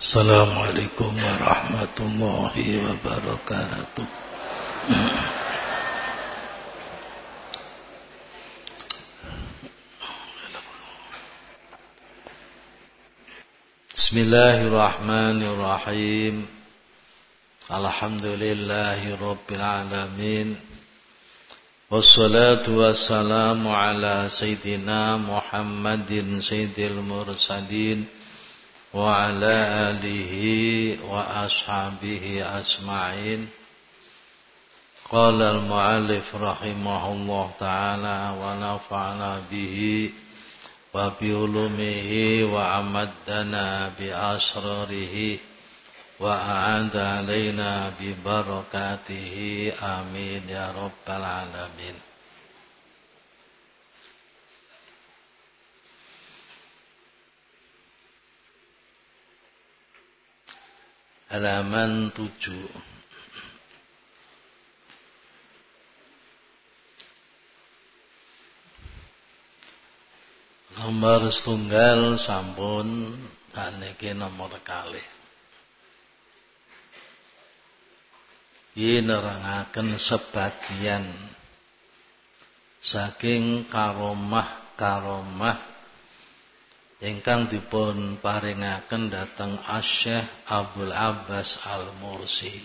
السلام عليكم ورحمة الله وبركاته بسم الله الرحمن الرحيم الحمد لله رب العالمين والصلاة والسلام على سيدنا محمد سيد المرسلين وعلى آله وأصحابه أجمعين قال المؤلف رحمه الله تعالى ونفعنا به وبعلومه وأمدنا بأسراره وأعاد علينا ببركاته آمين يا رب العالمين halaman 7 Nomor setunggal sampun niki nomor kali. Ini nerangaken sebagian saking karomah-karomah ingkang dipun paringaken dhateng Asy-Syaikh Abdul Abbas Al-Mursi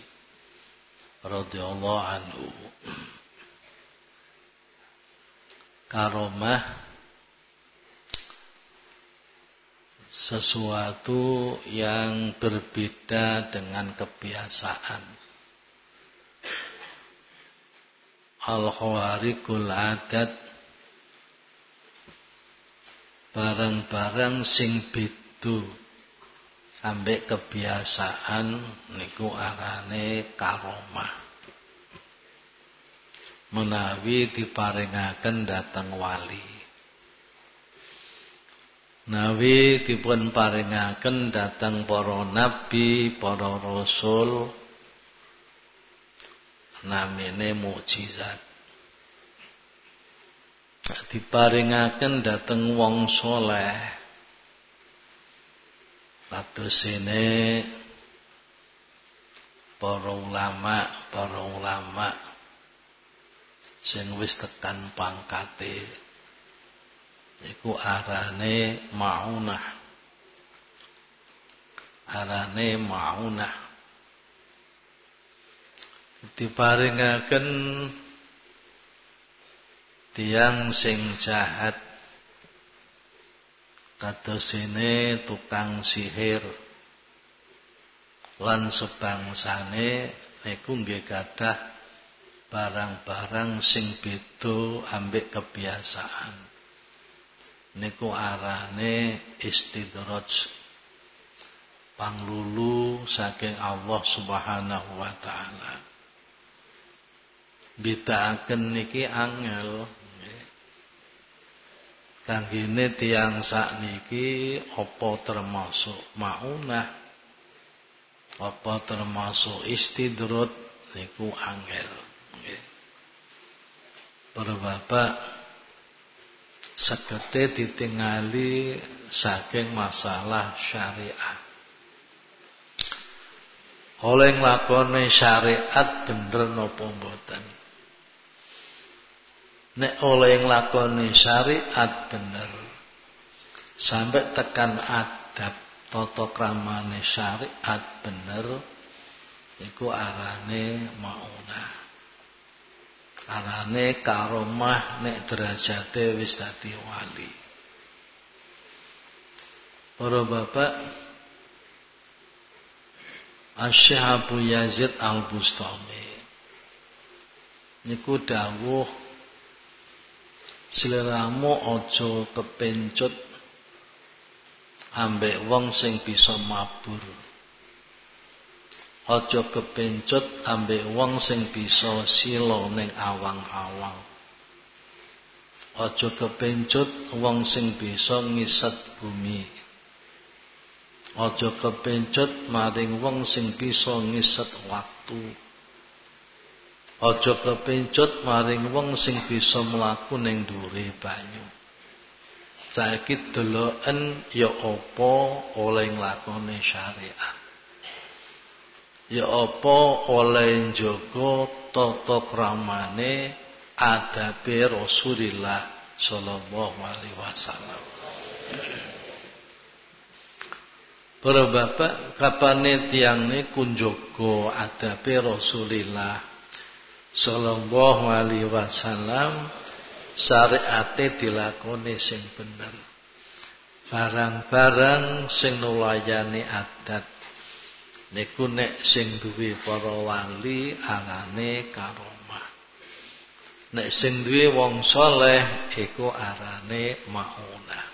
radhiyallahu anhu. Karomah sesuatu yang berbeda dengan kebiasaan. Al-khawariqul adat barang-barang sing beda. Ambek kebiasaan niku arane karomah. Menawi diparingaken dateng wali. Nawi dipun paringaken dateng para nabi para rasul. Namine mukjizat diparingaken dateng wong soleh. Sini para ulama para ulama sing wis tekan pangkate iku arane maunah. Arane maunah. Diparingaken tiang sing jahat. Kadosene tukang sihir. Lan sebangsane niku nggih gadah barang-barang sing beda ambek kebiasaan. Niku arane istidraj. Panglulu saking Allah Subhanahu wa taala. Bidaaken niki angel Kanggene tiang sakniki apa termasuk maunah apa termasuk istidrot niku angel. Para bapak sekete ditingali saking masalah syariat. Oleh nglakone syariat bener napa mboten? Nek oleh nglakoni syariat bener sampai tekan adab kramane syariat bener iku arane mauna. Arane karomah nek derajate wis wali. Para bapak Asy'ab Abu Yazid Al-Bustami niku dawuh Seliramu ojo kepencut ambek wong sing bisa mabur. Ojo kepencut ambek wong sing bisa silo ning awang-awang. Ojo kepencut wong sing bisa ngiset bumi. Ojo kepencut maring wong sing bisa ngiset waktu. Aja kepencut maring wong sing bisa mlaku ning dhuwure banyu. saiki deloken ya apa oleh nglakoni syariat ya apa oleh njaga tata kramane adabe Rasulullah sallallahu alaihi wasallam Para bapak kapane tiang niku njaga adabe Rasulillah sallallahu alaihi wasallam syariate dilakoni sing bener. Barang-barang sing nulayani adat niku nek sing duwe para wali arane karomah. Nek sing duwe wong saleh iku arane maunah.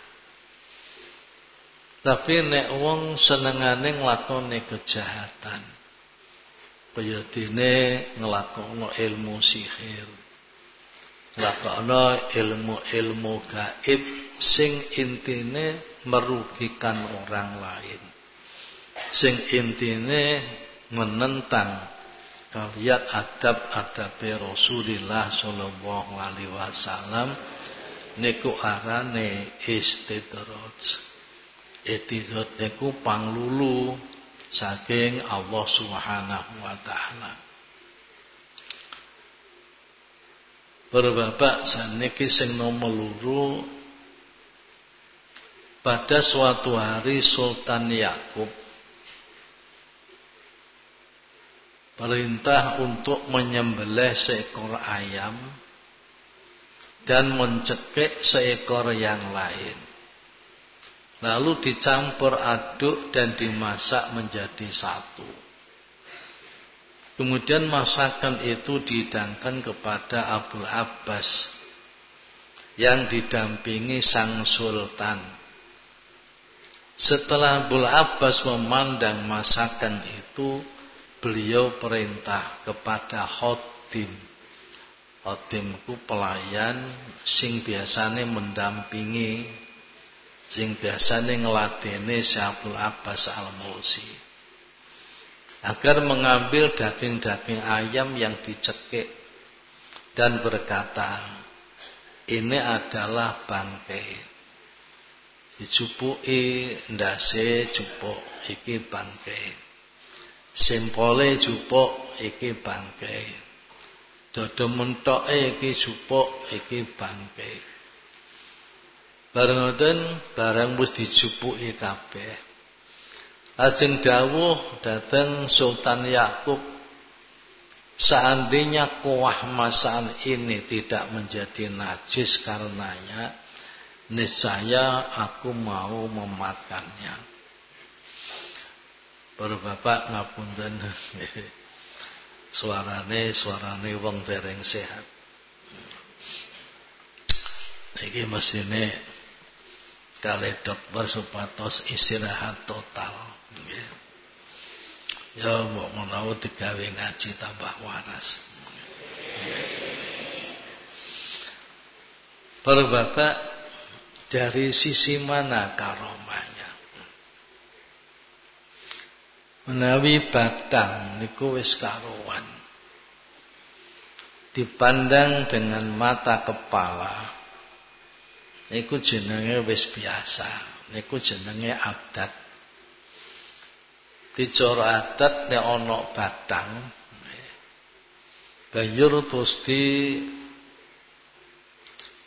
Tapi nek wong senengane nglakoni kejahatan. Kaya dene nglakoni ilmu sihir. Nglakoni ilmu-ilmu gaib sing intine merugikan orang lain. Sing intine menentang kalian adab-adab Rasulullah sallallahu alaihi wasallam niku arane istidraj. Etidot niku panglulu saking Allah Subhanahu wa taala. Para bapak saniki sing nomor pada suatu hari Sultan Yakub perintah untuk menyembelih seekor ayam dan mencekik seekor yang lain lalu dicampur aduk dan dimasak menjadi satu. Kemudian masakan itu didangkan kepada Abdul Abbas yang didampingi sang sultan. Setelah Abdul Abbas memandang masakan itu, beliau perintah kepada Khotim. Khotimku pelayan sing biasanya mendampingi sing biasane ngladene Syabul Abbas Al-Mausi agar mengambil daging-daging ayam yang dicekik dan berkata ini adalah bangkai. Dicupuki ndase cupuk iki bangkai. Simpole cupuk iki bangkai. Dodo iki cupuk iki bangkai Bareng ngoten barang wis dijupuki kabeh. Lajeng dawuh datang Sultan Yakub seandainya kuah masakan ini tidak menjadi najis karenanya niscaya aku mau memakannya. Para bapak ngapunten suarane suarane wong dereng sehat. Niki mesine kali dokter supatos istirahat total. Ya mau menawa digawe ngaji tambah waras. Para bapak dari sisi mana karomahnya? Menawi batang niku wis karuan. Dipandang dengan mata kepala niku jenenge wis biasa. Niku jenenge adat. Dicara adat nek ana batang terus di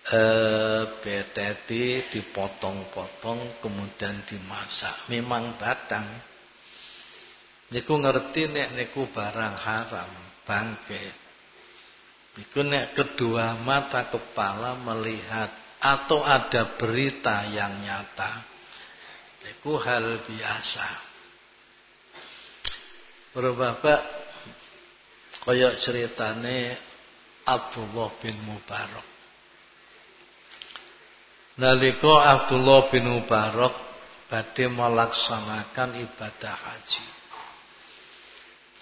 eh, beteti dipotong-potong kemudian dimasak. Memang batang. Niku ngerti nek niku barang haram bangke. Niku nek kedua mata kepala melihat atau ada berita yang nyata. Itu hal biasa. Para bapak kaya ceritane Abdullah bin Mubarak. Nalika Abdullah bin Mubarak badhe melaksanakan ibadah haji.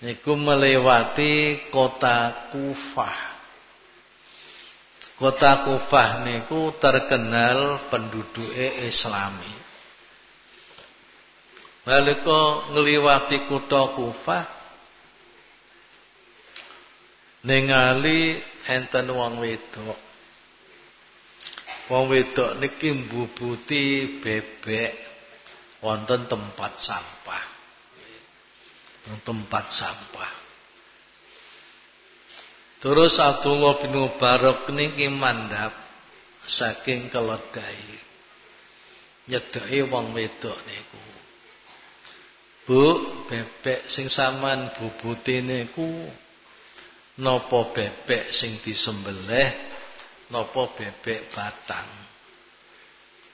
Niku melewati kota Kufah Kota Kufah niku terkenal penduduke Islami. Nalika ngliwati kutha Kufah ningali enten wong wedok. wong wedok niki mbubuti bebek wonten tempat sampah. Tempat sampah. Terus Abdullah bin Mubarak niki mandhap saking keledai. Nyedhaki wong wedok niku. Bu, bebek sing sampean bubuti niku napa bebek sing disembelih napa bebek batang.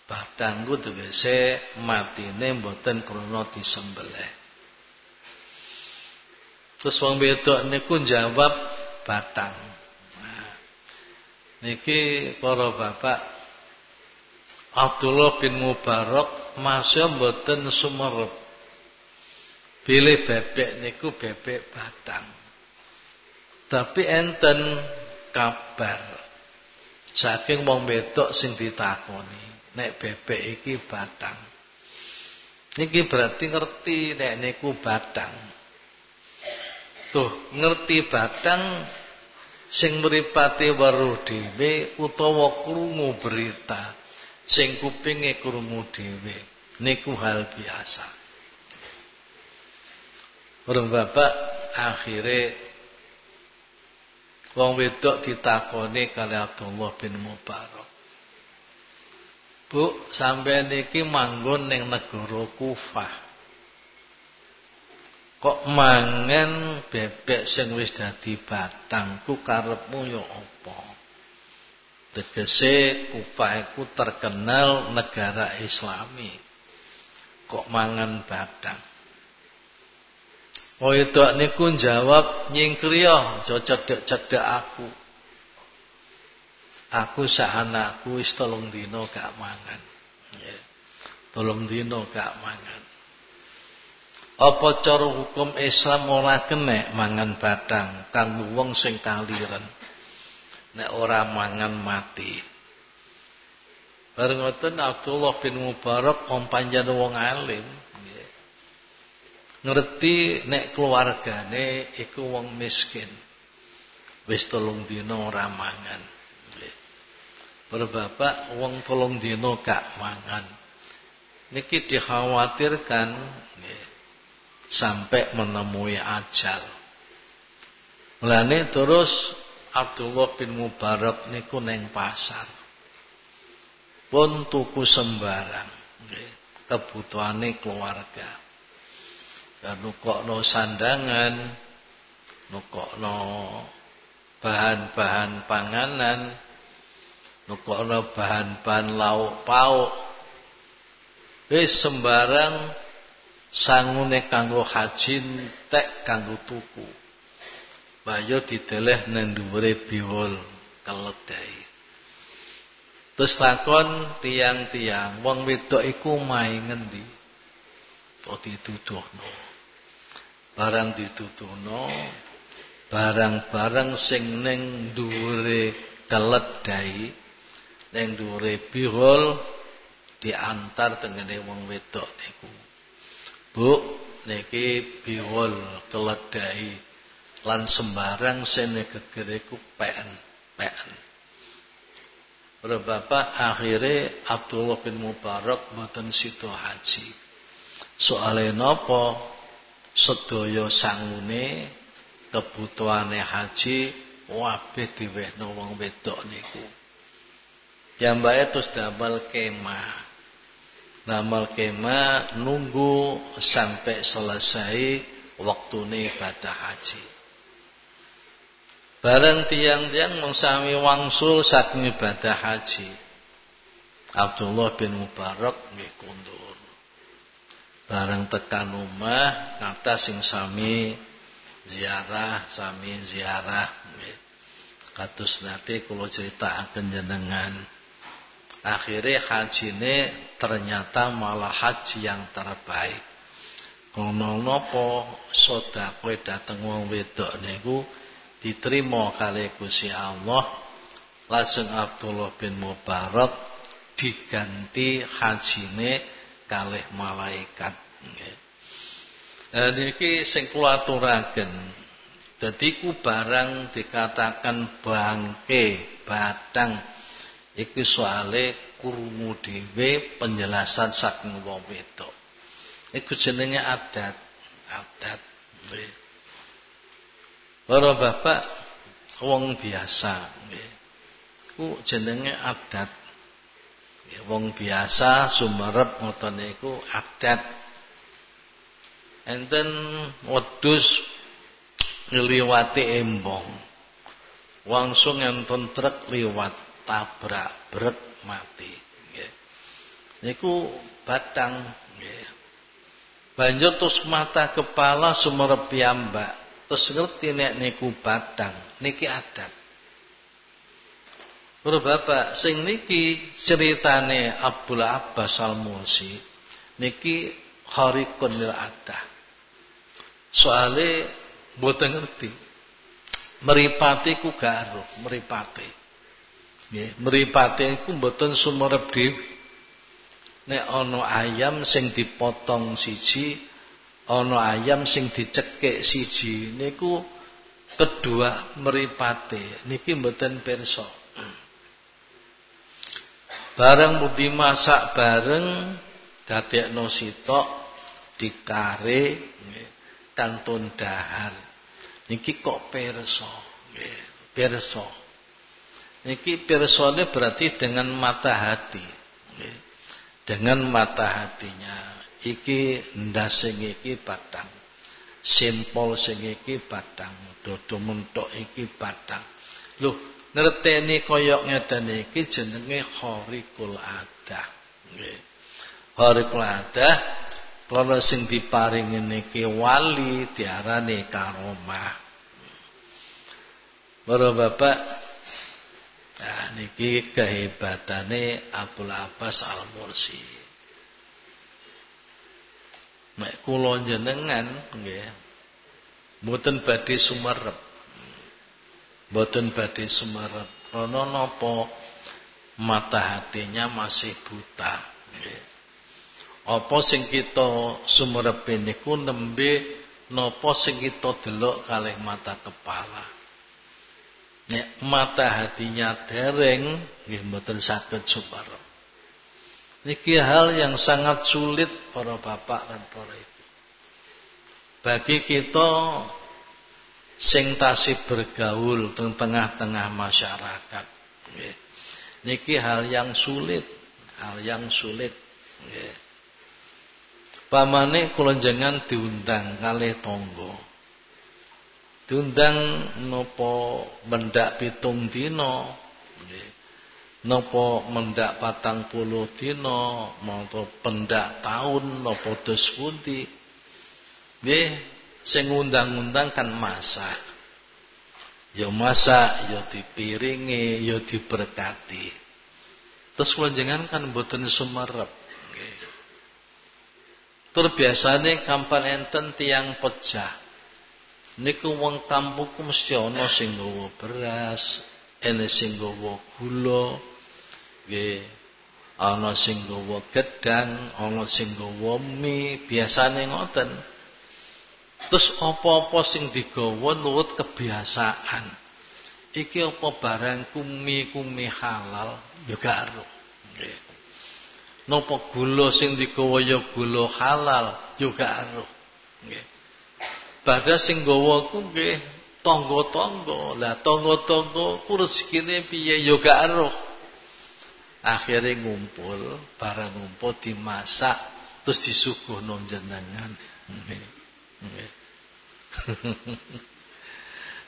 Batang ku tegese matine mboten krana disembelih. Terus wong wedok niku jawab batang. Nah, niki para bapak Abdullah bin Mubarak masih mboten sumerep. Pilih bebek niku bebek batang. Tapi enten kabar saking wong wedok sing ditakoni nek bebek iki batang. Niki berarti ngerti nek niku batang. Tuh, ngerti batang sing mripate weruh dhewe utawa krungu berita sing kupinge krungu dhewe niku hal biasa. Orang bapak akhirnya wong wedok ditakoni kali Abdullah bin Mubarak. Bu, sampai niki manggon ning negara Kufah. Kok mangan bebek sing wis dadi batangku karepmu ya apa? Tegese Kufah terkenal negara Islami. Kok mangan batang? Itu niku jawab nyingkriya, aja cedek-cedek aku. Aku sak anakku wis tolong dino gak mangan. Tolong dino gak mangan. Apa cara hukum Islam ora kena mangan badang kanggo wong sing kaliren. Nek ora mangan mati. Bareng ngoten Abdullah bin Mubarak kompanjen wong alim. Ngerti nek keluargane iku wong miskin. Wis tolong dino ora mangan. Berbapak wong tolong dino gak mangan. Niki dikhawatirkan nggih, sampai menemui ajal. Mulane terus Abdullah bin Mubarak niku neng pasar. Pun tuku sembarang kebutuhane keluarga. Dan nukokno sandangan, nukokno bahan-bahan panganan, nukokno bahan-bahan lauk pauk wis sembarang sangune kanggo haji tek kanggo tuku. Bayo dideleh nang dhuwure biwol keledai. Terus takon tiang-tiang wong wedok iku mai ngendi? Kok dituduhno? Barang dituduhno barang-barang sing ning dhuwure keledai ning dhuwure bihol diantar tengene wong wedok niku. Bu, niki bihol keledai lan sembarang sene gegere ku PN, PN. Para bapak akhirnya Abdullah bin Mubarak mboten sida haji. Soale napa sedaya sangune kebutuhane haji wabeh diwehno wong wedok niku. Jambake terus damel kemah. Damel kemah nunggu sampai selesai waktune ibadah haji. Bareng tiang-tiang mengsami wangsul saking ibadah haji. Abdullah bin Mubarak nggih kundur. Bareng tekan omah kata sing sami ziarah, sami ziarah nggih. Kados nate kula critakaken jenengan. Akhirnya haji ini ternyata malah haji yang terbaik. Kono nopo sedekah dateng wong wedok niku diterima kali Gusti Allah. Lajeng Abdullah bin Mubarak diganti hajine kalih malaikat nggih. Niki sing kula ku barang dikatakan bangke, batang Iku soale krungu dhewe penjelasan saking wong wedok. Iku jenenge adat. Adat. Nggih. Para bapak wong biasa nggih. Ku jenenge adat. Wong biasa sumerep ngoten niku adat. Enten wedhus ngliwati embong. Langsung enten truk liwat tabrak brek mati. Niku batang. Banjur terus mata kepala sumerep piyambak. Terus ngerti nek niku batang, niki adat. Para bapak, sing niki ceritane Abdul Abbas Al-Mursi niki kharikun lil adah. Soale mboten ngerti. Meripati ku gak meripati. Nggih, meripati ku mboten sumerep dhewe. Nek ana ayam sing dipotong siji, ana ayam sing dicekik siji, niku kedua meripate niki mboten pirsa. Barang budi masak bareng dadekno sitok dikare kantun dahar. Niki kok perso nggih. Niki persone berarti dengan mata hati. Dengan mata hatinya. Iki ndas iki batang. Simpol sing iki batang. Dodo mentok iki batang. Loh, ngerteni koyok ngeten iki jenenge khariqul adah nggih khariqul adah kalau sing diparingi niki wali diarani karomah Para bapak nah niki kehebatane Abdul Abbas Al-Mursi Mek kula jenengan nggih mboten badhe sumerep Boten badhe sumarep. Rono napa mata hatinya masih buta. Apa sing kita sumerepe niku nembe napa sing kita delok kalih mata kepala. Nek mata hatinya dereng nggih mboten saged sumarep. Niki hal yang sangat sulit para bapak dan para ibu. Bagi kita sing tasih bergaul teng tengah-tengah masyarakat. Nggih. Niki hal yang sulit, hal yang sulit. Nggih. Pamane kula jenengan diundang kalih tangga. Diundang napa mendak pitung. Nggih. Napa mendak patang puluh dina, napa pendak taun, napa dos pundi. Nggih, Sing ngundang-undang kan masak. Ya masak, ya dipiringi, ya diberkati. Terus kula kan mboten sumerep. Nggih. Tur biasane kampan enten tiang pecah. Niku wong kampungku mesti ana sing nggawa beras, ene sing nggawa gula. Nggih. Ana sing nggawa gedang, ana sing nggawa mie, biasane ngoten. Terus apa-apa sing digawa nurut kebiasaan. Iki apa barang kumi-kumi halal ya gak ero. Nggih. Napa gula sing digawa ya gula halal ya gak ero. Nggih. Badha sing ku nggih tangga-tangga. Lah tangga-tangga ku rezekine piye ya gak ero. Akhirnya ngumpul, barang ngumpul dimasak terus disuguhno jenengan.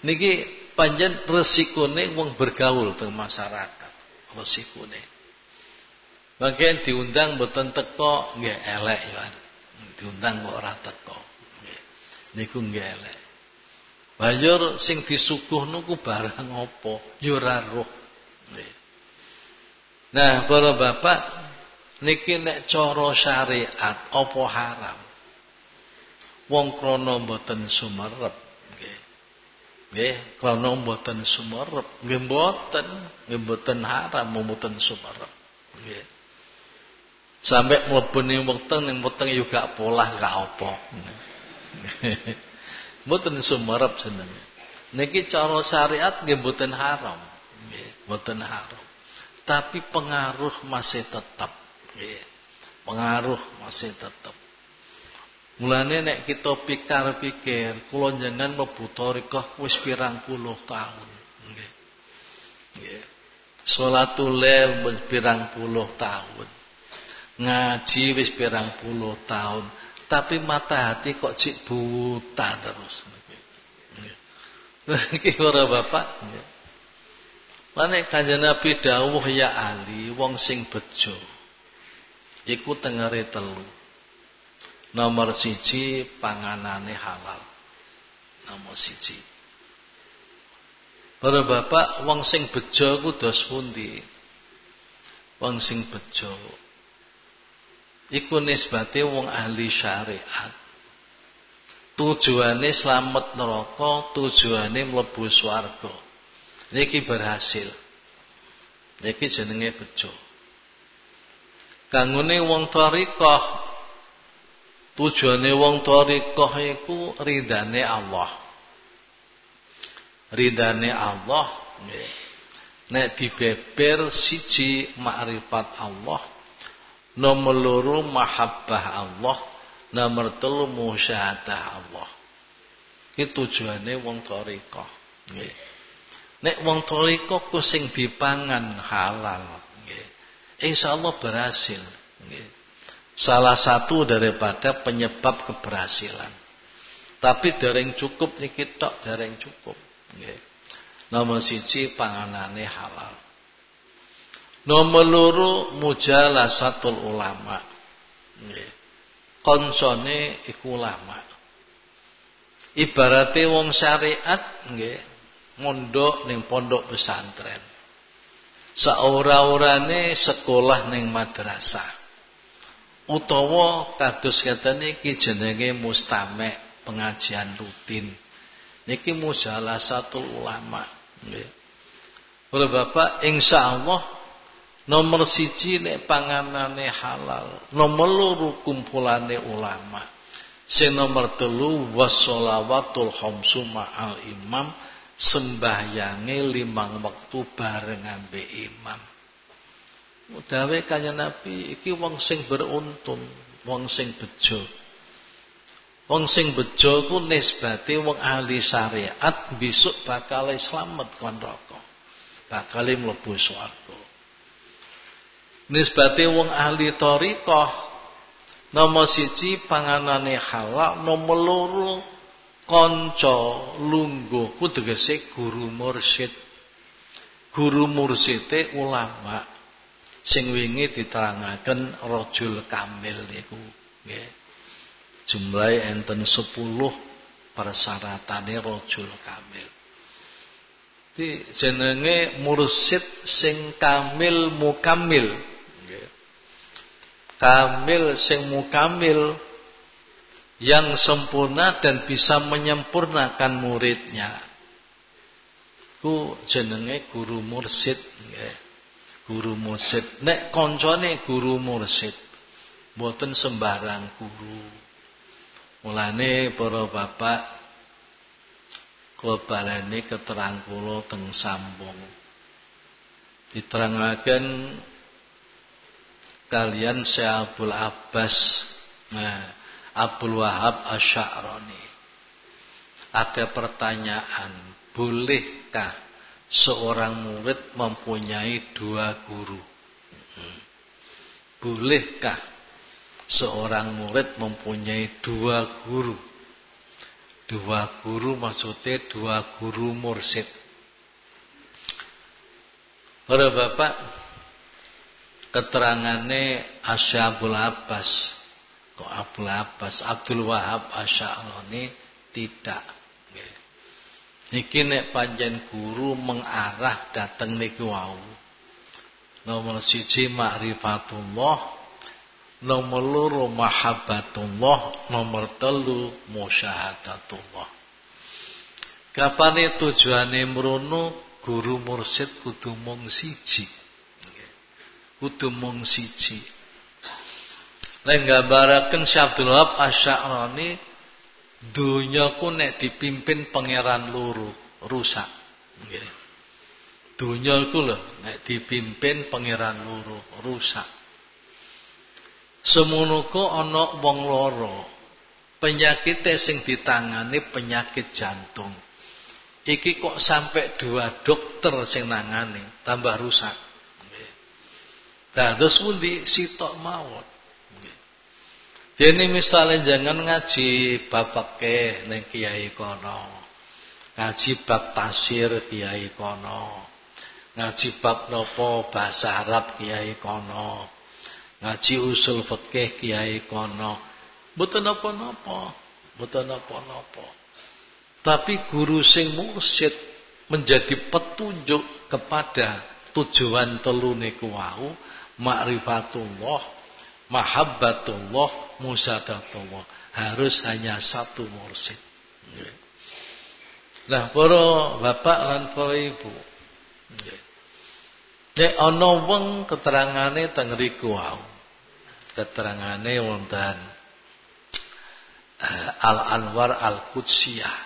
Niki panjen resikone wong bergaul teng masyarakat. Resikone. Bagian diundang mboten teko nggih elek ya. Diundang kok ora teko. Niku nggih elek. Banjur sing disuguhno ku barang apa? Ya. Nah, para bapak niki nek cara syariat apa haram? wong krana mboten sumerep nggih nggih krana mboten sumerep nggih mboten nggih mboten haram mboten sumerep nggih sampai mlebu ning weteng ning weteng yo gak polah gak apa mboten sumerep senenge niki cara syariat nggih mboten haram mboten haram tapi pengaruh masih tetap. Pengaruh masih tetap. Mulane nek kita pikir-pikir, kula jangan mlebu thariqah wis pirang puluh tahun. Nggih. Nggih. Salatul pirang puluh tahun. Ngaji wis pirang puluh tahun. Tapi mata hati kok cik buta terus. Iki ora bapak. Mane kanjeng Nabi dawuh ya Ali wong sing bejo. Iku tengere telu. Nomor siji panganane halal. Nomor siji. Para bapak wong sing bejo ku dos pundi? Wong sing bejo iku nisbate wong ahli syariat. Tujuane selamat neraka, tujuane mlebu swarga. Niki berhasil. Niki jenenge bejo. Kangune wong thariqah Tujuane wong thariqah iku ridane Allah. Ridane Allah. Nek dibeber siji makrifat Allah, nomor loro mahabbah Allah, nomor telu musyahadah Allah. Iki tujuane wong thariqah. Nggih. Nek wong thariqah ku sing dipangan halal, nggih. Insyaallah berhasil, nggih salah satu daripada penyebab keberhasilan. Tapi dereng cukup niki tok dereng cukup. Nggih. Nomor siji panganane halal. Nomor loro mujalasatul ulama. Nggih. Konsone iku ulama. Ibarate wong syariat nggih mondok ning pondok pesantren. Saora-orane sekolah ning madrasah utawa kados ngeten iki jenenge mustame pengajian rutin niki satu ulama nggih Bapak insyaallah nomor siji nek panganane halal nomor loro kumpulane ulama sing nomor telu wassalawatul khamsu ma'al imam sembahyange limang wektu bareng ambek imam Dawe kaya Nabi iki wong sing beruntun, wong sing bejo. Wong sing bejo ku nisbate wong ahli syariat besok bakal slamet kon neraka. Bakal mlebu swarga. Nisbate wong ahli thariqah nomor siji panganane halal, nomor loro kanca lungguh ku tegese guru mursyid. Guru mursite ulama sing wingi diterangaken rajul kamil niku nggih. Jumlahe enten 10 persyaratane rajul kamil. Di jenenge mursid sing kamil mukamil. Kamil sing mukamil yang sempurna dan bisa menyempurnakan muridnya. Ku jenenge guru mursid nggih guru mursid. Nek koncone guru mursid, mboten sembarang guru. Mulane para bapak kula baleni keterang kula teng sambung. Diterangaken kalian Syekh Abdul Abbas nah, Abdul Wahab Asy'arani. Ada pertanyaan, bolehkah seorang murid mempunyai dua guru? Bolehkah seorang murid mempunyai dua guru? Dua guru maksudnya dua guru mursid. Para bapak, keterangannya Asyabul Abbas. Kok Abdul Abbas, Abdul Wahab Asy'arani tidak Niki nek panjen guru mengarah dateng niki wau. Nomor siji ma'rifatullah, nomor loro mahabbatullah, nomor telu musyahadatullah. Kapane tujuane mrono guru mursid kudu mung siji. Kudu mung siji. Lek gambaraken Syabdul Wahab Asy'arani Dunyaku nek dipimpin pangeran loro rusak. Nggih. Dunia iku lho nek dipimpin pangeran loro rusak. Semono ana wong loro. Penyakit sing ditangani penyakit jantung. Iki kok sampai dua dokter sing nangani, tambah rusak. Nah, terus pundi sitok mawon. Dene misalnya jangan ngaji babake ning kiai kono. Ngaji bab tasir kiai kono. Ngaji bab nopo bahasa Arab kiai kono. Ngaji usul fikih kiai kono. Mboten napa-napa. Mboten napa-napa. Tapi guru sing mursyid menjadi petunjuk kepada tujuan telu niku ma'rifatullah, mahabbatullah, musadatullah. Harus hanya satu mursyid. Nah, para bapak lan para ibu. Nek ana wong keterangane teng riku wau. Keterangane wonten uh, Al-Anwar Al-Qudsiyah.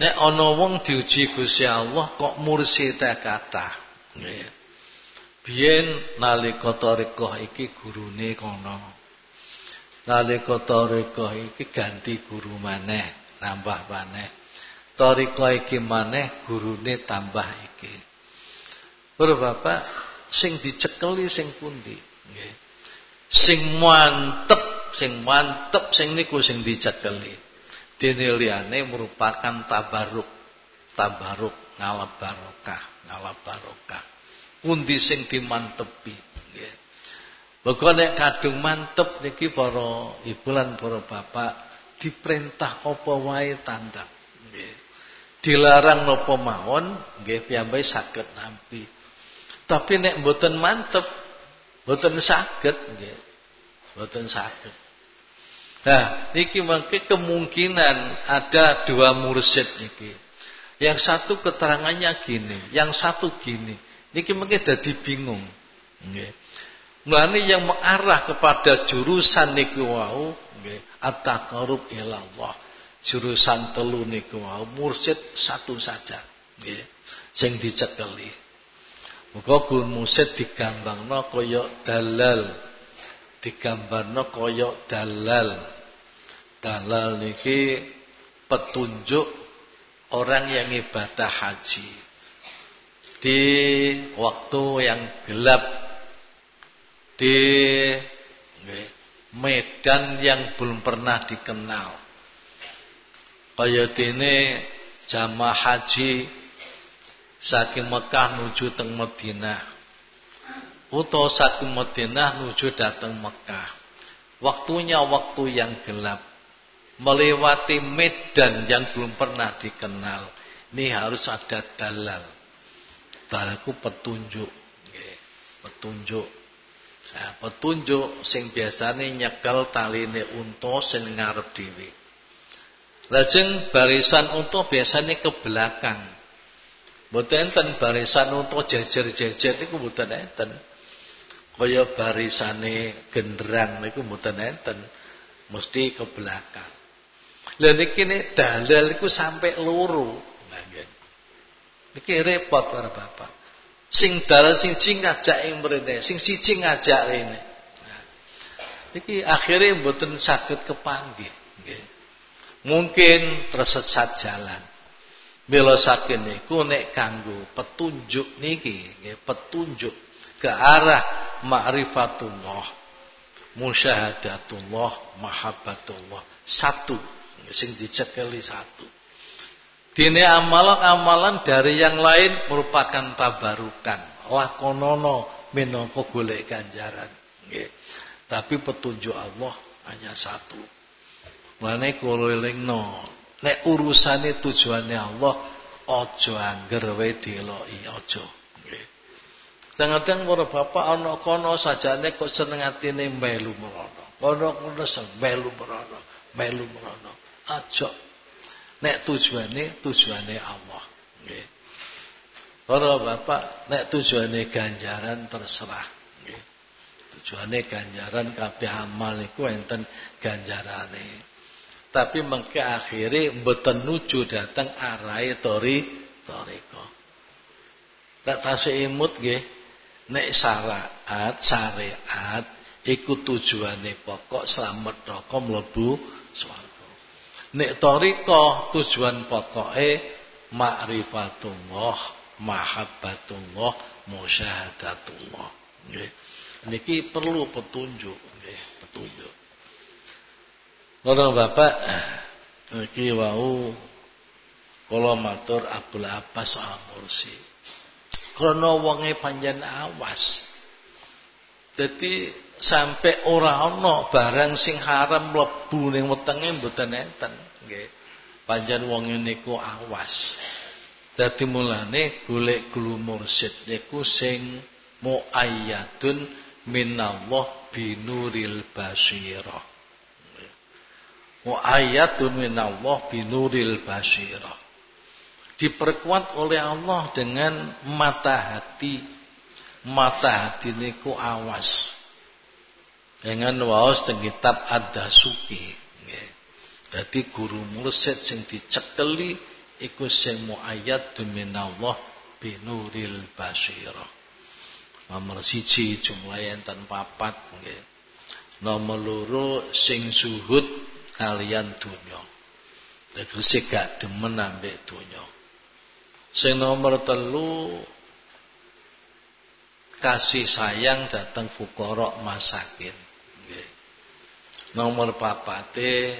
Nek ana wong diuji Gusti Allah kok mursite kathah. Nggih. Biyen nalika tarekoh iki gurune kono. Nalika tarekoh iki ganti guru maneh, nambah maneh. Tarekoh iki maneh gurune tambah iki. Para bapak sing dicekeli sing pundi? Nggih. Sing mantep, sing mantep sing niku sing dicekeli. Dene liyane merupakan tabaruk. Tabaruk ngalap barokah, ngalap barokah. Pundi sing dimantepi nggih. Pokoke nek kadung mantep niki para ibu lan para bapak diperintah apa wae tandang nggih. Dilarang napa mawon nggih piyambake saged nampi. Tapi nek mboten mantep, mboten saged nggih. Mboten saged. Nah, niki mangke kemungkinan ada dua mursyid niki. Yang satu keterangannya gini, yang satu gini. Niki mangke dadi bingung. Nggih. Mulane yang mengarah kepada jurusan niku wau nggih, at-taqarrub. Jurusan telu niku wau mursyid satu saja, nggih. Sing dicekeli. Muga gun musid digambangno kaya dalal. Digambarno kaya dalal. Dalal niki petunjuk orang yang ibadah haji. Di waktu yang gelap. Di medan yang belum pernah dikenal. Kaya dene jamaah haji saking Mekah nuju teng Madinah utawa saking Madinah nuju datang Mekah. Waktunya waktu yang gelap. Melewati medan yang belum pernah dikenal. Ini harus ada dalal dalku petunjuk petunjuk nah, petunjuk sing biasanya nyekel taline unta sing ngarep dhewe lajeng barisan unta biasanya ke belakang Mboten enten barisan untuk jejer-jejer niku mboten enten. Kaya barisane genderang niku mboten enten. Mesti ke belakang. Lah niki nek dalal iku sampai loro. Niki repot para bapak. Sing sing siji ngajak mrene, sing siji ngajak rene. Nah, niki akhirnya mboten saged kepanggih, nggih. Mungkin tersesat jalan. sakin niku nek kanggo petunjuk niki nggih petunjuk ke arah ma'rifatullah musyahadatullah mahabbatullah satu sing dicekeli satu dene amalan-amalan dari yang lain merupakan tabarukan lakonono minangka golek ganjaran nggih tapi petunjuk Allah hanya satu mane kula elingno Nek urusane tujuannya Allah aja angger wae deloki aja. Nggih. Kadang-kadang para bapak ana kono sajane kok seneng atine melu merono. Kono kono melu merono, melu merono. Aja. Nek tujuane tujuane Allah. Para bapak nek tujuane ganjaran terserah. Tujuane ganjaran kabeh amal iku enten ganjarane. Tapi mengke akhiri mboten nuju datang arai tori toriko. Tak tasih imut nggih. Nek syariat, syariat iku tujuane pokok selamat neraka mlebu swarga. Nek toriko tujuan pokoke ma'rifatullah, mahabbatullah, musyahadatullah. Nggih. Niki perlu petunjuk, nggih, petunjuk. Ngono Bapak, niki wau kula matur Abdul Abbas Al-Mursi. Krana wonge panjen awas. Dadi sampai ora ana barang sing haram mlebu ning wetenge mboten enten, nggih. Panjen wonge niku awas. Dadi mulane golek guru mursyid niku sing muayyadun minallah binuril basirah. Muayyadun minallah binuril basirah. Diperkuat oleh Allah dengan mata hati. Mata hati niku awas. Dengan waos teng kitab Ad-Dasuki. Jadi guru mursyid sing dicekeli iku sing muayyadun minallah binuril basirah. Nomor siji jumlah enten papat nggih. Nomor loro sing suhud kalian donya. Tegese gak demen ambek donya. Sing nomor telu kasih sayang datang fukorok masakin. Nomor papate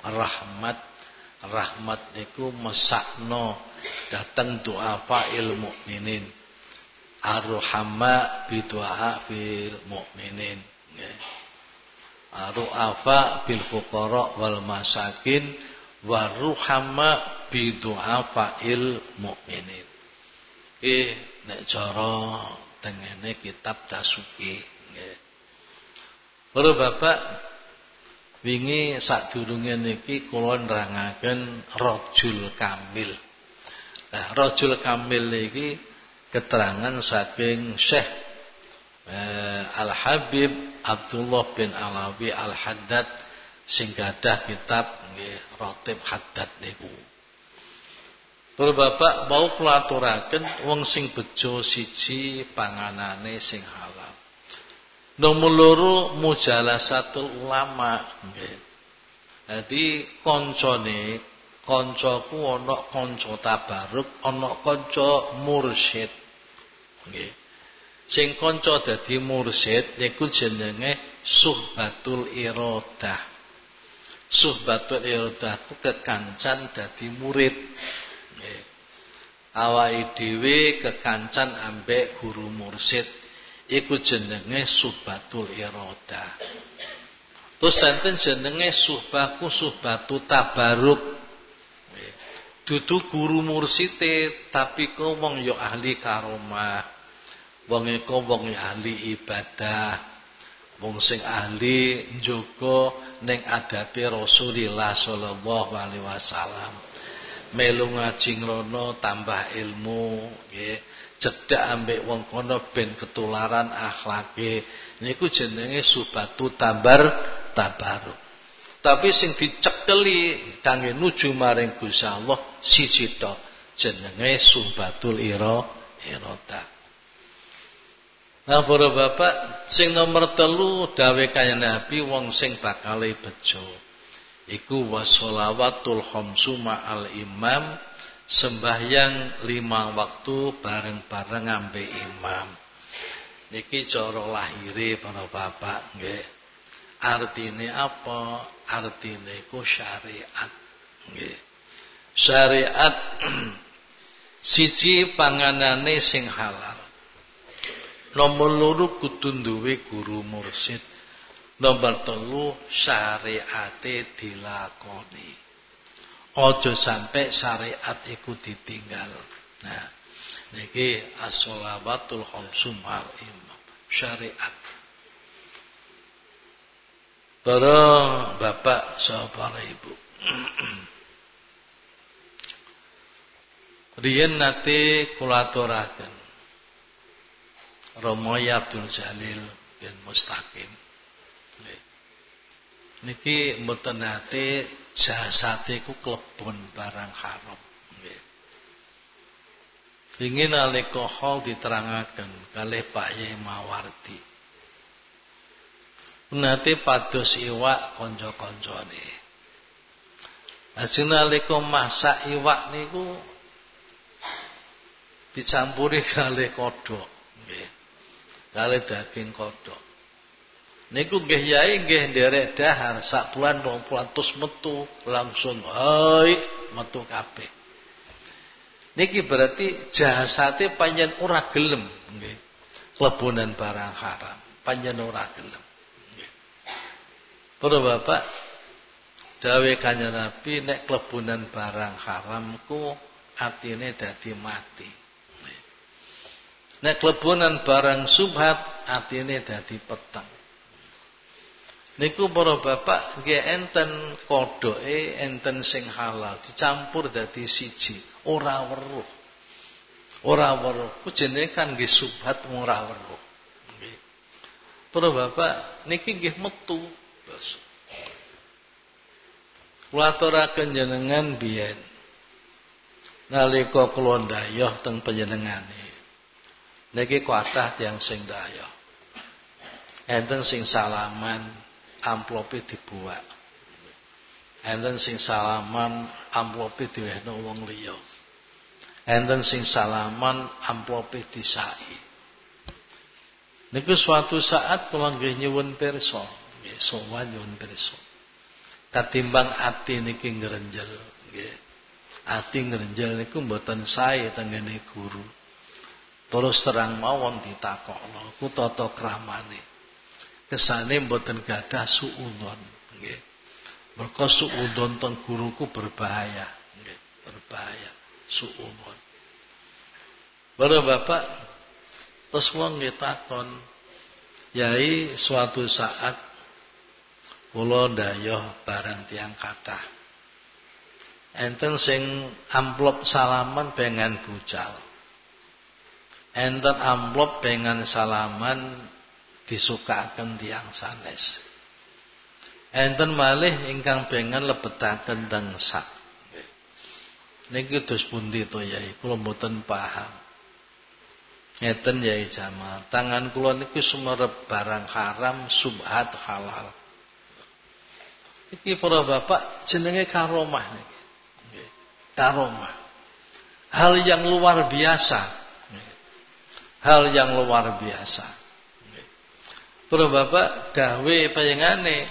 rahmat rahmat niku mesakno datang doa fa'il mukminin arhama bidu'a fil mu'minin nggih. Aru'afa bil fuqara wal masakin waruhama bidu'a fa'il mu'minin. Eh nek cara tengene kitab tasuki nggih Para bapak wingi sadurunge niki kula nerangaken rajul kamil. Nah, rajul kamil niki keterangan saking Syekh eh, Al-Habib Abdullah bin Alawi Al-Haddad sing gadah kitab nggih Ratib Haddad niku. Para bapak mau kula aturaken wong sing bejo siji panganane sing halal. Nomor loro mujalasatul ulama nggih. Dadi koncone kancaku ana kanca tabaruk, ana kanca mursyid. Nggih. Sing kanca dadi mursyid niku jenenge suhbatul iradah. Suhbatul iradah ku kekancan dadi murid. Nggih. Awake dhewe kekancan ambek guru mursyid iku jenenge suhbatul iradah. Terus enten jenenge suhbaku suhbatu tabaruk. Dudu guru mursite tapi kau wong yo ahli karomah. Wong iku wong ahli ibadah, wong sing ahli njogo ning adabe Rasulullah sallallahu alaihi wasallam. Melu ngaji ngrono tambah ilmu, nggih. Cedak ambek wong kono ben ketularan akhlake. Niku jenenge subatu tabar tabaruk. Tapi sing dicekeli kangge nuju maring Gusti Allah siji tok jenenge subatul ira irata. Nah para bapak sing nomor telu dawe kaya Nabi wong sing bakale bejo. Iku wassalawatul khamsu ma'al imam sembahyang lima waktu bareng-bareng ambe imam. Niki cara lahire para bapak nggih. Artine apa? Artine ku syariat. Nggih. Syariat siji panganane sing halal. Nomor loro kudu duwe guru mursid. Nomor telu syariate dilakoni. Ojo sampai syariat iku ditinggal. Nah, niki as-shalawatul khamsu imam. Syariat. Para bapak sahabat ibu. Riyen nate kula aturaken Romoya Abdul Jalil bin Mustaqim. Niki mboten nate jasate ku klebon barang haram. Ingin nalika hal diterangaken kalih Pak Yai Mawardi. Nate pados iwak kanca-kancane. Ajeng nalika masak iwak niku dicampuri kalih kodhok nggih. Kalih daging kodhok. Niku nggih yai nggih nderek dahar sak bulan rong bulan terus metu langsung hai metu kabeh. Niki berarti jasate panjen ora gelem nggih. Klebonan barang haram, panjen ora gelem. Para bapak dawe kanjeng Nabi nek klebonan barang haram ku atine dadi mati. Nek klebonan barang subhat atine dadi peteng. Niku para bapak nggih enten kodoke enten sing halal dicampur dadi siji, ora weruh. Ora weruh. Ku jenenge kan nggih subhat ora weruh. Nggih. Para bapak niki nggih metu. Kula aturaken jenengan biyen. Nalika kula ndayoh teng panjenengane. Niki kathah tiyang sing ndayoh. Enten sing salaman amplope dibuat. Enten sing salaman amplope diwehno wong liya. Enten sing salaman amplope disai. Niku suatu saat kula nggih nyuwun pirsa, nggih sowan nyuwun pirsa. Katimbang ati niki ngrenjel, nggih. Ati ngrenjel niku mboten sae tengene guru. Terus terang mawon ditakokno, ku tata kramane kesane mboten gadah suudon. Nggih. Mergo suudon guruku berbahaya. Nggih berbahaya. Suudon. Baru Bapak terus wong nggih Yai suatu saat kula ndayoh barang tiang kathah. Enten sing amplop salaman pengen bucal enten amplop pengen salaman disukaken tiang sanes. Enten malih ingkang pengen lebetaken teng sak. Niki dos pundi to Yai? Kula mboten paham. Ngeten Yai Jamal, tangan kula niku sumerep barang haram, subhat halal. Iki para bapak jenenge karomah niki. Karomah. Hal yang luar biasa. Hal yang luar biasa. Para bapak dawe payengane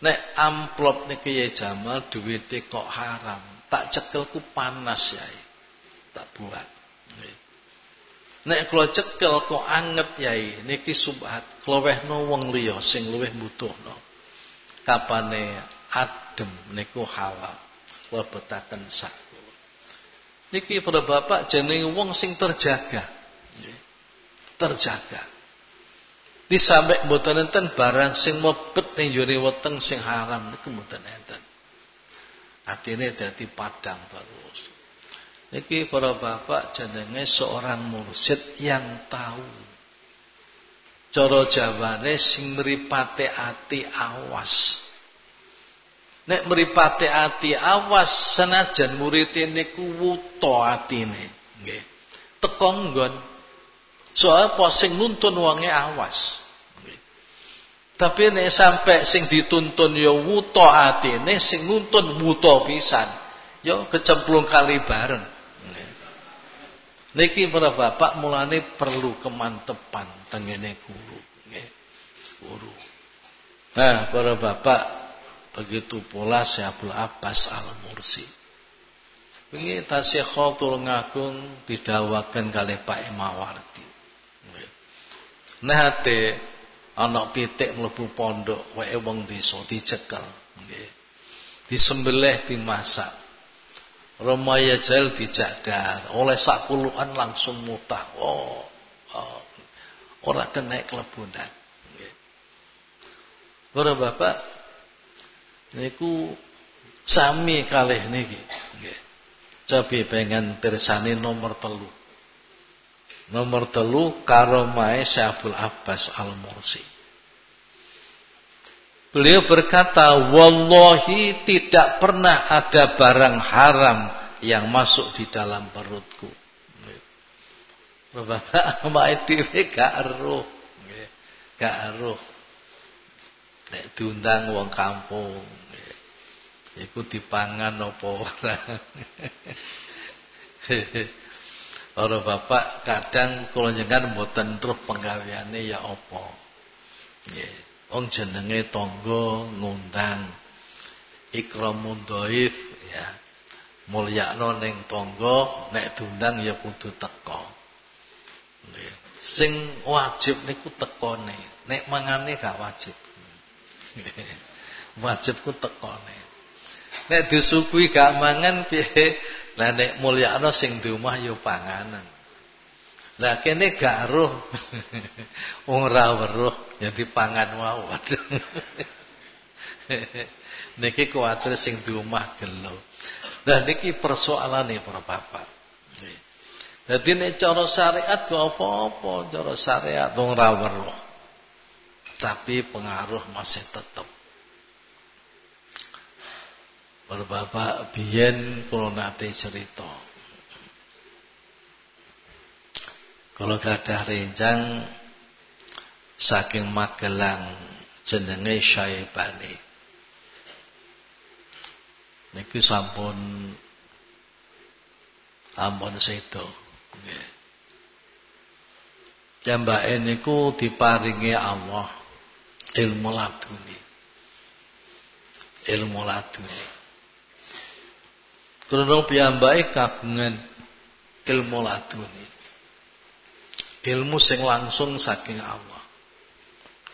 nek amplop niki ya Jamal duwite kok haram, tak cekelku panas ya. Tak buat. Nek kula cekel kok anget yai niki subhat kula wehno wong liya sing luwih butuhno. Kapane adem niku halal. Kula betaken sak Niki para bapak jenenge wong sing terjaga. Terjaga. Disambek mboten enten barang sing mebet ning yone weteng sing haram niku mboten enten. Atine dadi padang terus. Niki para bapak jenenge seorang mursyid yang tahu. Cara jawane sing mripate ati awas. Nek mripate ati awas senajan murid niku wuta atine, nggih. Teko nggon Soal apa sing nuntun wonge awas. Tapi nek sampai sing dituntun ya wuto atine, sing nuntun wuto pisan, ya kecemplung kali bareng. Niki para bapak mulane perlu kemantepan tengene guru. Guru. Nah, para bapak begitu pula Syaikhul Abbas Al-Mursi. Wingi tasih khatul ngagung didawakan kali Pak Imawardi. Nate anak pitik mlebu pondok wae wong desa dicekel nggih. Disembelih dimasak. Romaya jel dijadar oleh sakuluan langsung mutah. Oh, oh. ora kena klebunan. Nggih. Para bapak niku sami kalih niki nggih. Cobi pengen pirsani nomor telu. Nomor telu karomai Syabul Abbas Al-Mursi. Beliau berkata, Wallahi tidak pernah ada barang haram yang masuk di dalam perutku. Bapak mak dhewe gak eruh. Gak eruh. Nek diundang wong kampung. Iku dipangan apa ora. Ora bapak kadang kula jenengan mboten roh penggaweane ya apa. Nggih. Wong jenenge tangga ngundang ikramun dhaif ya. Mulyakno ning tangga nek diundang ya kudu teko. Sing wajib niku tekone. Nek mangane gak wajib. wajib ku tekone. Nek disukui gak mangan piye? Lah nek mulyakno sing di omah ya panganan. Lah kene gak roh. Wong ora weruh ya dipangan wae. niki kuwatir sing di omah gelo. Lah niki persoalane para bapak. Jadi nek cara syariat gak apa-apa, cara syariat wong ra weruh. Tapi pengaruh masih tetap. Berbapak biyen kula nate cerita. Kalau gadah renjang saking Magelang jenenge Syaibani. Niki sampun ampun sedo. Nggih. Jambake niku diparingi Allah ilmu laduni. Ilmu laduni. Krana piyambake kagungan ilmu laduni. Ilmu sing langsung saking Allah.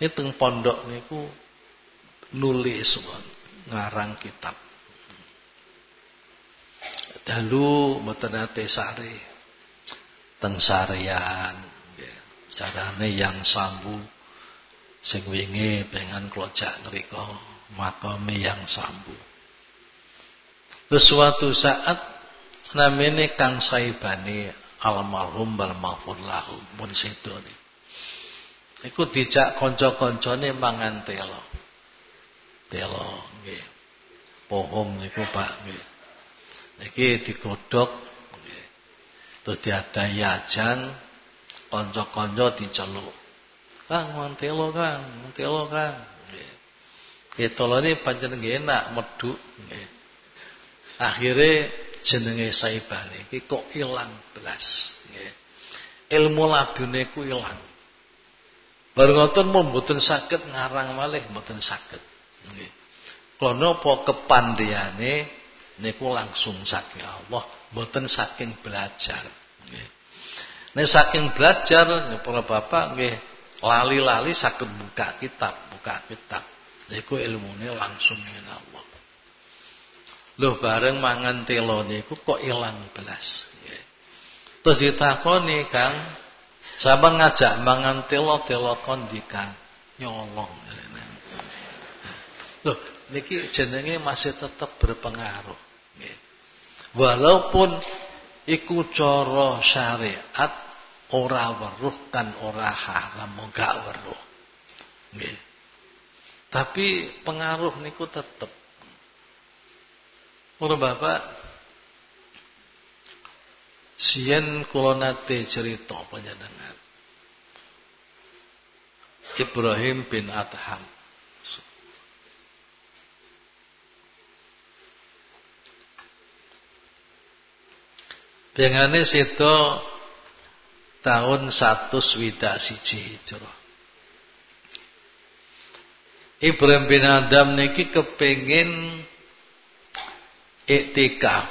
Ini teng pondok niku nulis ngarang kitab. Dalu mboten ate sare teng sarian sarane yang sambu sing wingi pengen klojak ngriko makame yang sambu Terus suatu saat namine Kang Saibani almarhum bal maghfur lahu mun sedone iku dijak kanca-kancane mangan telo telo nggih pohong niku Pak nggih niki digodhog Terus diadai ajan, konco-konco diceluk. Kang, mantelo kang, mantelo kang. Ya tolone pancen nggih enak medhuk nggih. Akhire jenenge saibane iki kok ilang belas nggih. Ilmu ladune ku ilang. Bar ngoten mboten saged ngarang malih mboten saged. Nggih. Kono apa kepandheane niku langsung saking Allah Mboten saking belajar. Nggih. Nek saking belajar para bapak nggih lali-lali saged buka kitab, buka kitab. Niku ilmune langsung min Allah. Loh bareng mangan telo niku kok ilang belas. Nggih. Terus ditakoni Kang, saban ngajak mangan telo telo kondi Kang nyolong. Loh niki jenenge masih tetap berpengaruh. Walaupun iku cara syariat ora weruh kan ora haram gak weruh. Tapi pengaruh niku tetep. Ora Bapak Sien kula nate cerita panjenengan. Ibrahim bin Adham Bengane sedo tahun satu swidak siji hijrah. Ibrahim bin Adam niki kepengin iktikaf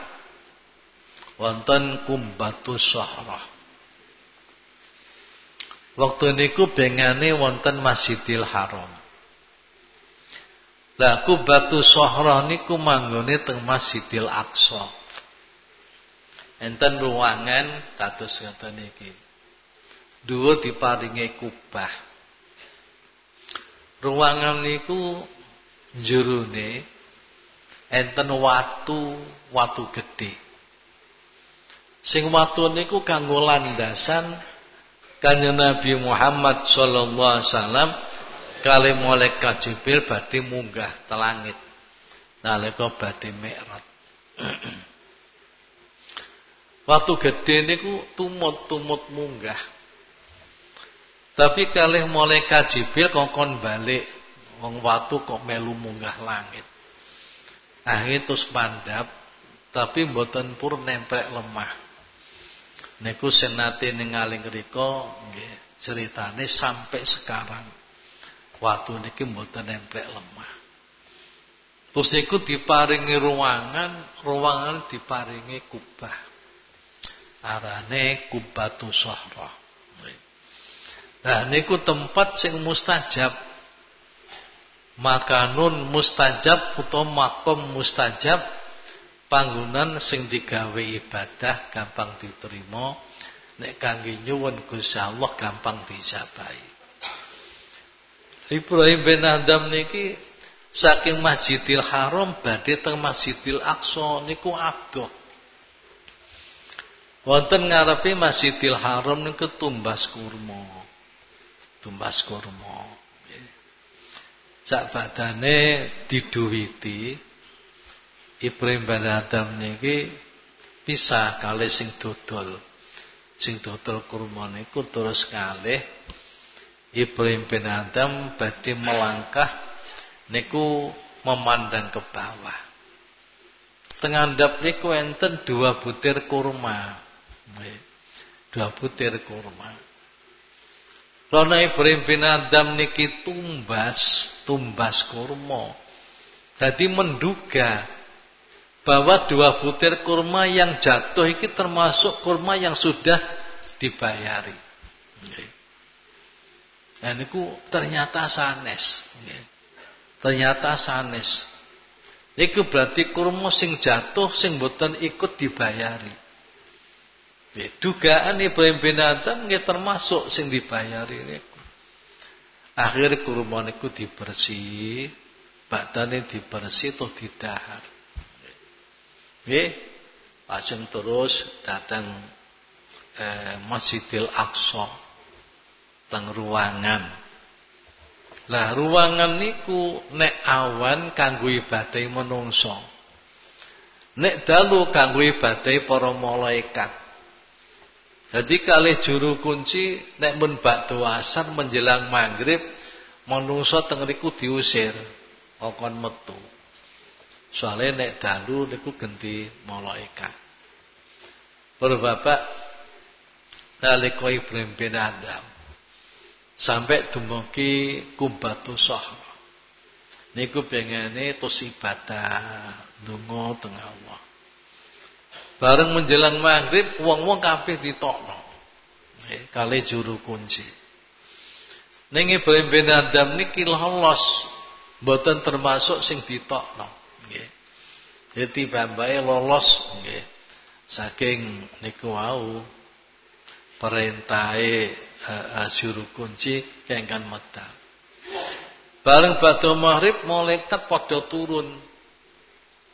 wonten kumbatu Sahrah. Waktu niku bengane wonten Masjidil Haram. Lah kumbatu Sahrah niku manggone teng Masjidil Aqsa enten ruangan kados ngoten iki. Dhuwur diparingi kubah. Ruangan niku jerone enten watu, watu gedhe. Sing watu niku kanggo landasan Kanjeng Nabi Muhammad sallallahu alaihi wasallam kali malaikat Jibril badhe munggah telangit nalika badhe mi'raj. Waktu gede niku tumut-tumut munggah. Tapi kalih malaikat Jibril kongkon balik wong watu kok melu munggah langit. Angin terus mandap tapi mboten pur nempel lemah. Niku senate ningali ngriko nggih ceritane sampai sekarang. Watu niki mboten nempel lemah. Terus niku diparingi ruangan, ruangan diparingi kubah. Arane kubatu sahra. Nah niku tempat sing mustajab. Makanun mustajab utawa makom mustajab panggonan sing digawe ibadah gampang diterima nek kangge nyuwun Gusti Allah gampang disabai Ibrahim bin Adam niki saking Masjidil Haram badhe teng Masjidil Aqsa niku abdoh. Wonten ngarepe Masjidil Haram niku tumbas kurma. Tumbas kurma sak badane diduwiti Ibrahim bin Adam niki pisah kali sing dodol. Sing dodol kurma niku terus kalih Ibrahim bin Adam badhe melangkah niku memandang ke bawah. Tengandap niku enten dua butir kurma. Dua butir kurma. Rona Ibrahim bin Adam niki tumbas, tumbas kurma. Jadi menduga bahwa dua butir kurma yang jatuh ini termasuk kurma yang sudah dibayari. Dan itu ternyata sanes. Ternyata sanes. Itu berarti kurma sing jatuh sing boten ikut dibayari. Dugaan Ibrahim bin Adam nggih termasuk sing dibayari niku. Akhir kurma niku dibersih, badane dibersih terus didahar. Nggih. Lajeng terus datang eh, Masjidil Aqsa teng ruangan. Lah ruangan niku nek awan kanggo ibadah menungso. Nek dalu kanggo ibadah para malaikat. Jadi kali juru kunci nek mun bakdo asar menjelang maghrib menungso teng riku diusir okon metu. Soalnya nek dalu niku genti malaikat. Para bapak nalika Ibrahim bin Adam sampai dumugi kumbatu Sahra. Niku pengene tos ibadah ndonga tengah Allah. Bareng menjelang maghrib wong-wong kabeh ditokno. Eh, kali juru kunci. Ning Ibrahim bin Adam niki lolos mboten termasuk sing ditokno. Nggih. Dadi lolos. Saking niku wau perintahe uh, juru kunci kengkan medal. Bareng badhe maghrib malaikat padha turun.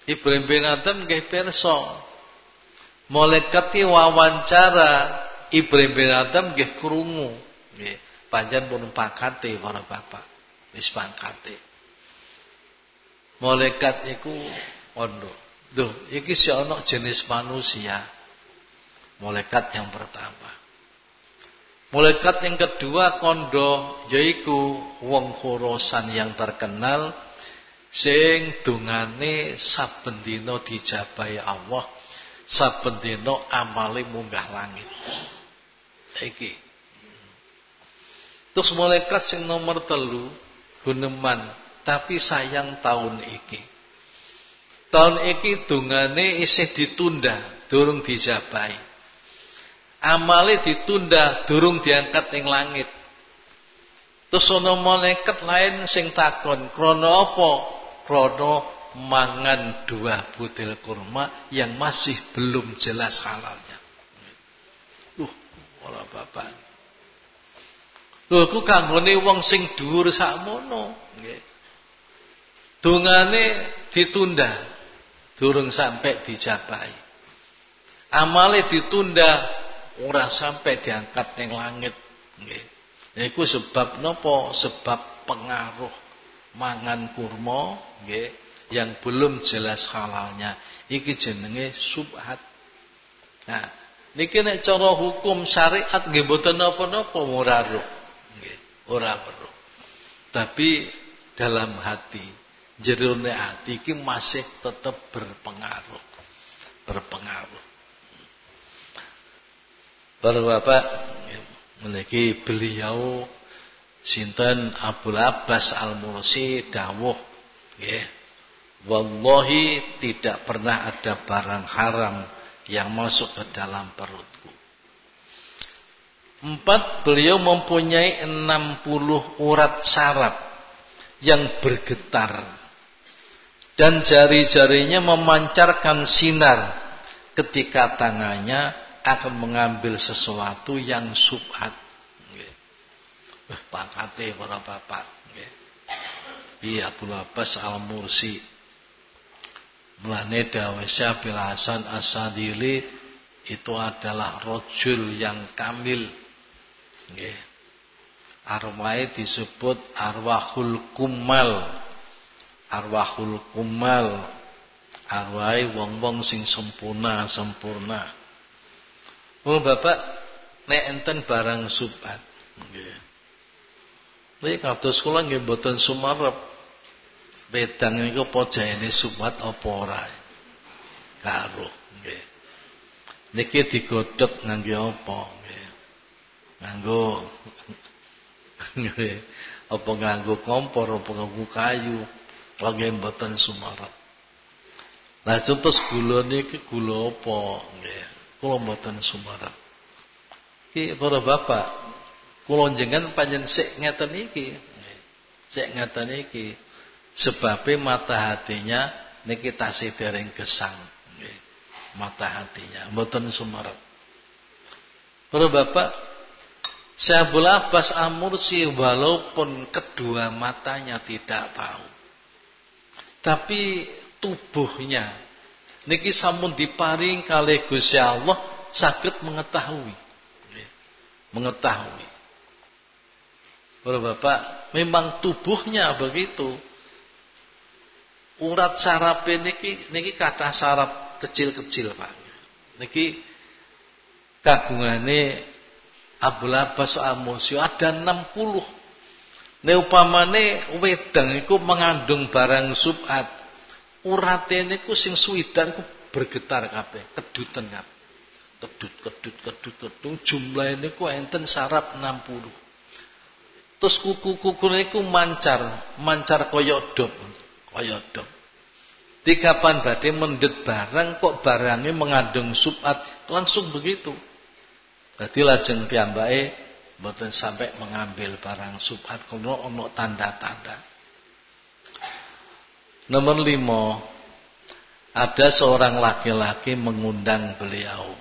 Ibrahim bin Adam nggih pirsa. Malaikat wawancara Ibrahim bin Adam nggih krungu. Nggih, panjen pun pangkate para bapak. Wis pangkate malaikat iku ondo. Duh, iki si ana jenis manusia. Malaikat yang pertama. Malaikat yang kedua kondo yaiku wong Khurasan yang terkenal sing dungane saben dina dijabahi Allah, saben dina amale munggah langit. Iki. Terus malaikat sing nomor telu guneman tapi sayang tahun iki. Tahun iki dungane isih ditunda, durung dijabai. Amale ditunda, durung diangkat ing langit. Terus ana malaikat lain sing takon, krana apa? Krana mangan dua butil kurma yang masih belum jelas halalnya. Uh, ora bapak. Lho ku kanggone wong sing dhuwur sakmono, nggih. Dungane ditunda durung sampai dijabai. Amale ditunda ora sampai diangkat ning langit nggih. Iku sebab napa? Sebab pengaruh mangan kurma nggih yang belum jelas halalnya. Iki jenenge subhat. Nah, Niki nek cara hukum syariat nggih mboten napa-napa ora roh. Nggih, ora weruh. Tapi dalam hati, jerone hati iki masih tetap berpengaruh. Berpengaruh. Para bapak memiliki beliau sinten Abdul Abbas Al-Mursi dawuh nggih. Wallahi tidak pernah ada barang haram yang masuk ke dalam perutku. Empat, beliau mempunyai 60 urat saraf yang bergetar. Dan jari-jarinya memancarkan sinar ketika tangannya akan mengambil sesuatu yang subhat. Eh, pakate para bapak. Iya Abu Abbas Al-Mursi Mulane dawuh Syabil Hasan As-Sadili itu adalah rojul yang kamil. Nggih. Arwahé disebut arwahul kumal. Arwahul kumal. Arwahé wong-wong sing sempurna, sempurna. Oh Bapak nek enten barang subat. Nggih. Niki kados kula nggih mboten sumarep Wedang niku apa jaene sumat apa ora? Karo nggih. Niki digodhog nganggo apa nggih? Nganggo nggih. Apa nganggo kompor apa nganggo kayu? Lagi mboten sumarep. Lah terus gula niki gula apa nggih? Kula mboten sumarep. Iki para bapak, kula jenengan panjen sik ngeten iki. Sik ngeten iki. Sebabnya mata hatinya niki tasih dereng gesang. Mata hatinya mboten sumerep. Para Bapak, Syahbul Abbas Amursi walaupun kedua matanya tidak tahu. Tapi tubuhnya niki sampun diparing kalih Gusti Allah sakit mengetahui. Mengetahui. Para Bapak, memang tubuhnya begitu urat saraf niki niki kata saraf kecil-kecil Pak. Niki kagungane Abdul Abbas Amosio ada 60. Nek upamane wedang iku mengandung barang subhat, urate niku sing suwidan ku bergetar kabeh, kedutan kabeh. Kedut, kedut, kedut, kedut. Jumlah ini ku enten saraf 60. Terus kuku-kuku niku mancar, mancar koyok dop. Kaya dok. Di kapan berarti mendet barang kok barangnya mengandung subat langsung begitu. Jadi lajeng piyambake mboten sampai mengambil barang subat kalau ono tanda-tanda. Nomor lima, ada seorang laki-laki mengundang beliau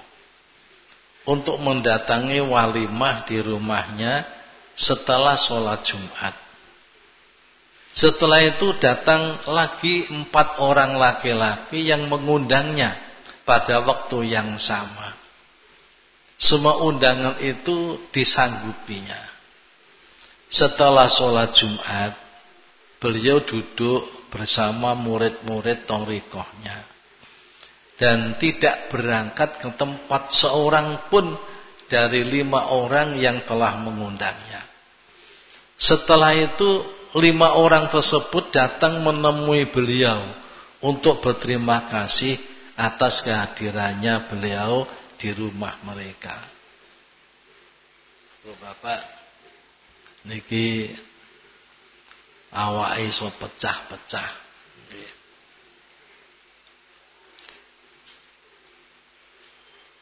untuk mendatangi walimah di rumahnya setelah sholat Jumat. Setelah itu datang lagi empat orang laki-laki yang mengundangnya pada waktu yang sama. Semua undangan itu disanggupinya. Setelah sholat Jumat, beliau duduk bersama murid-murid torikohnya. Dan tidak berangkat ke tempat seorang pun dari lima orang yang telah mengundangnya. Setelah itu lima orang tersebut datang menemui beliau untuk berterima kasih atas kehadirannya beliau di rumah mereka. Tuh Bapak niki awak iso pecah-pecah.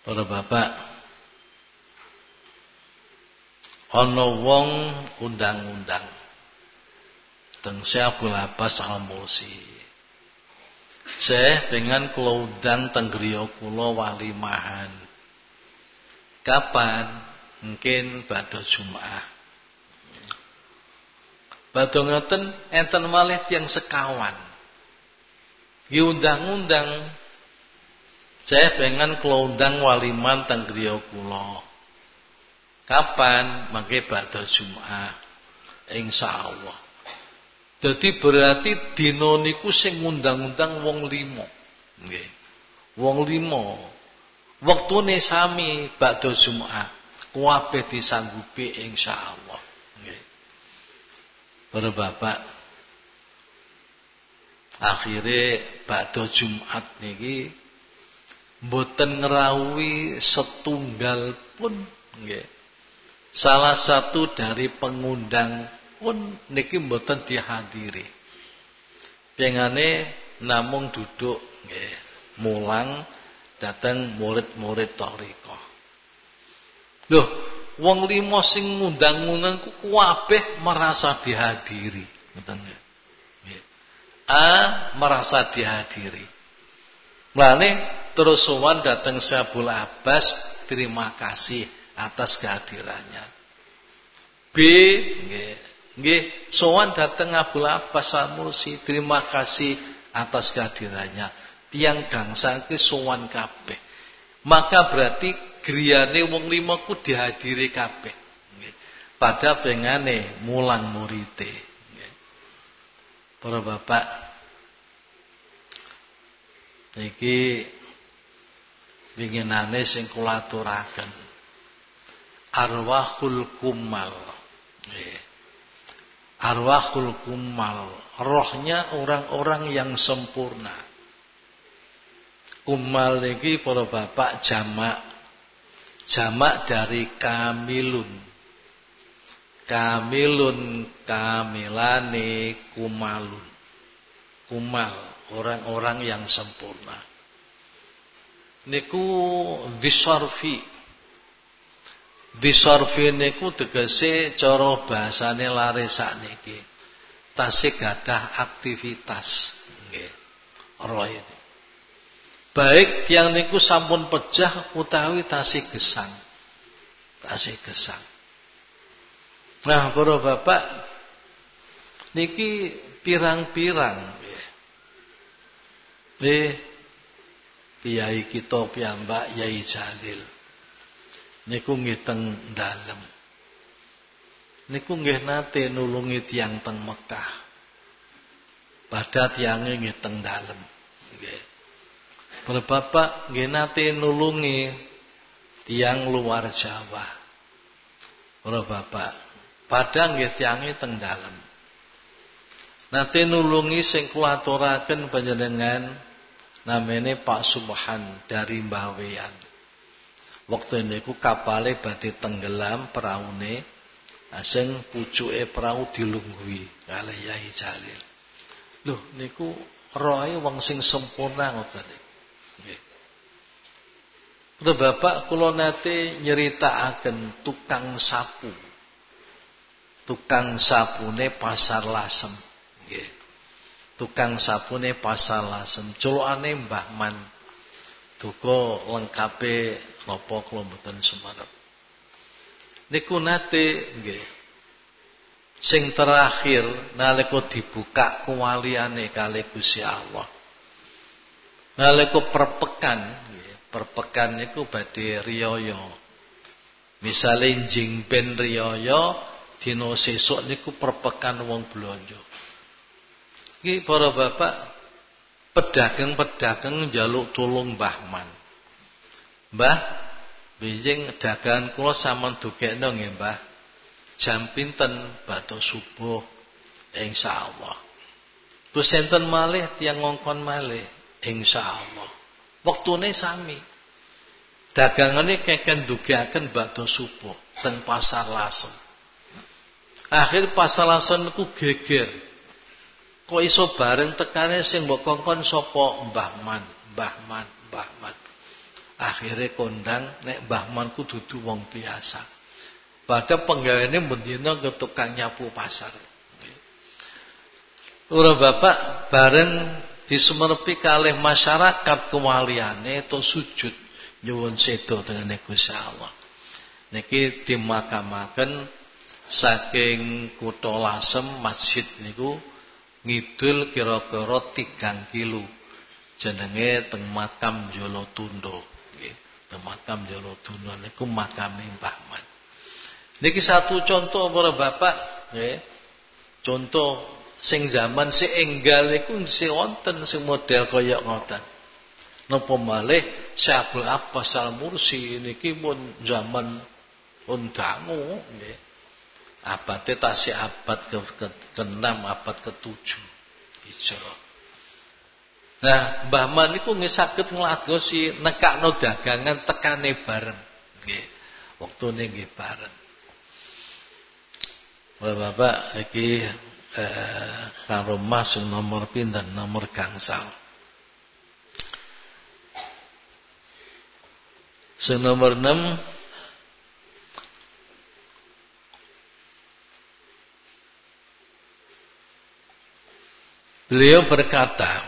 Para bapak ana wong undang-undang teng Syekh Abbas Al-Musi. Saya dengan kelaudan teng griya kula walimahan. Kapan? Mungkin pada Jumat. Badhe ngeten enten malih yang sekawan. Diundang-undang saya pengen kelondang waliman teng griya kula. Kapan? Mangke pada Jumat. Insyaallah. Jadi berarti dina niku sing ngundang-undang wong limo. Nggih. Wong limo. Wektune sami bakda Jumat. Kabeh disanggupi insyaallah. Nggih. Para bapak akhirnya bakda Jumat niki mboten ngrawuhi setunggal pun nggih. Salah satu dari pengundang pun niki mboten dihadiri. Pengane namung duduk nggih, mulang datang murid-murid thariqah. Loh, wong limo sing ngundang-undang ku kabeh merasa dihadiri, ngoten. A merasa dihadiri. Mulane terus sowan datang Syabul Abbas, terima kasih atas kehadirannya. B nggih, nggih sowan datang Abdul Abbas Samursi, terima kasih atas kehadirannya tiang gangsa ke sowan kabeh. Maka berarti griyane wong lima ku dihadiri kabeh. Pada pengane mulang murite. Para bapak iki winginane sing kula aturaken. Arwahul kumal. Arwahul kumal, rohnya orang-orang yang sempurna. Kumal niki para bapak jamak. Jamak dari kamilun. Kamilun kamilane kumalun. Kumal, orang-orang yang sempurna. Niku disarfi. Disarfi niku tegese cara bahasane lare sakniki. Tasik gadah aktivitas nggih. Roh ini. Baik tiang niku sampun pejah utawi tasih gesang. Tasih gesang. Nah, para bapak niki pirang-pirang nggih. Kiai kita piyambak Yai Jalil. Niku nggih teng dalem. Niku nggih nate nulungi tiang teng Mekah. Pada tiange nggih teng dalem. Nggih. Nggih nulungi tiang luar Jawa. Para bapak, padang nggih tiange teng dalem. Nate nulungi sing kula aturaken panjenengan namene Pak Subhan dari Mbah Weyan. Waktu niku kapale badhe tenggelam peraune asing pucuke perahu dilunggui kalih Yai Jalil. Loh niku roe wong sing sempurna ngoten Udah bapak kula nate nyritakaken tukang sapu. Tukang sapune pasar lasem. Nggih. Tukang sapune pasar lasem. Culukane Mbah Man. Duka lengkape napa kula sumarep. Niku nate nggih. Sing terakhir nalika dibuka kewaliane kali Gusti Allah. Nalika perpekan perpekan niku badhe riyaya. Misale jing ben riyaya dina sesuk niku perpekan wong blanja. Iki para bapak pedagang-pedagang njaluk tulung Mbah Man. Mbah, bijing dagangan kula sampean dugekno nggih, Mbah. Jam pinten batu subuh insyaallah. Terus enten malih tiyang ngongkon malih insyaallah. Wektune sami. Dagangane keken dugaken bakdo subuh teng pasar Lasem. Akhir pasar Lasem niku geger. Kok iso bareng tekane sing mbok kongkon sapa Mbah Man, Mbah Man, Mbah Man. Akhire kondang nek Mbah Man ku dudu wong biasa. Pada penggaweane mendina ke tukang nyapu pasar. Ora bapak bareng disumerepi kalih masyarakat kewaliane to sujud nyuwun sedo dengan Gusti Allah. Niki dimakamaken saking kutha Lasem masjid niku ngidul kira-kira 3 kilo. Jenenge teng makam Jolotundo nggih. Teng makam Jolotundo niku makame Mbah Man. Niki satu contoh para bapak. Contoh sing zaman si enggal iku si wonten sing model kaya ngoten. Napa malih Syekh Abbas Al-Mursi niki pun zaman pun dangu nggih. Abate tasih abad ke-6 abad ke-7 Hijrah. Nah, Mbah Man niku nggih saged ngladosi nekakno dagangan tekane bareng. Nggih. Wektune nggih bareng. Bapak iki eh, karo Mas nomor pinten nomor gangsal. Sing nomor 6 Beliau berkata,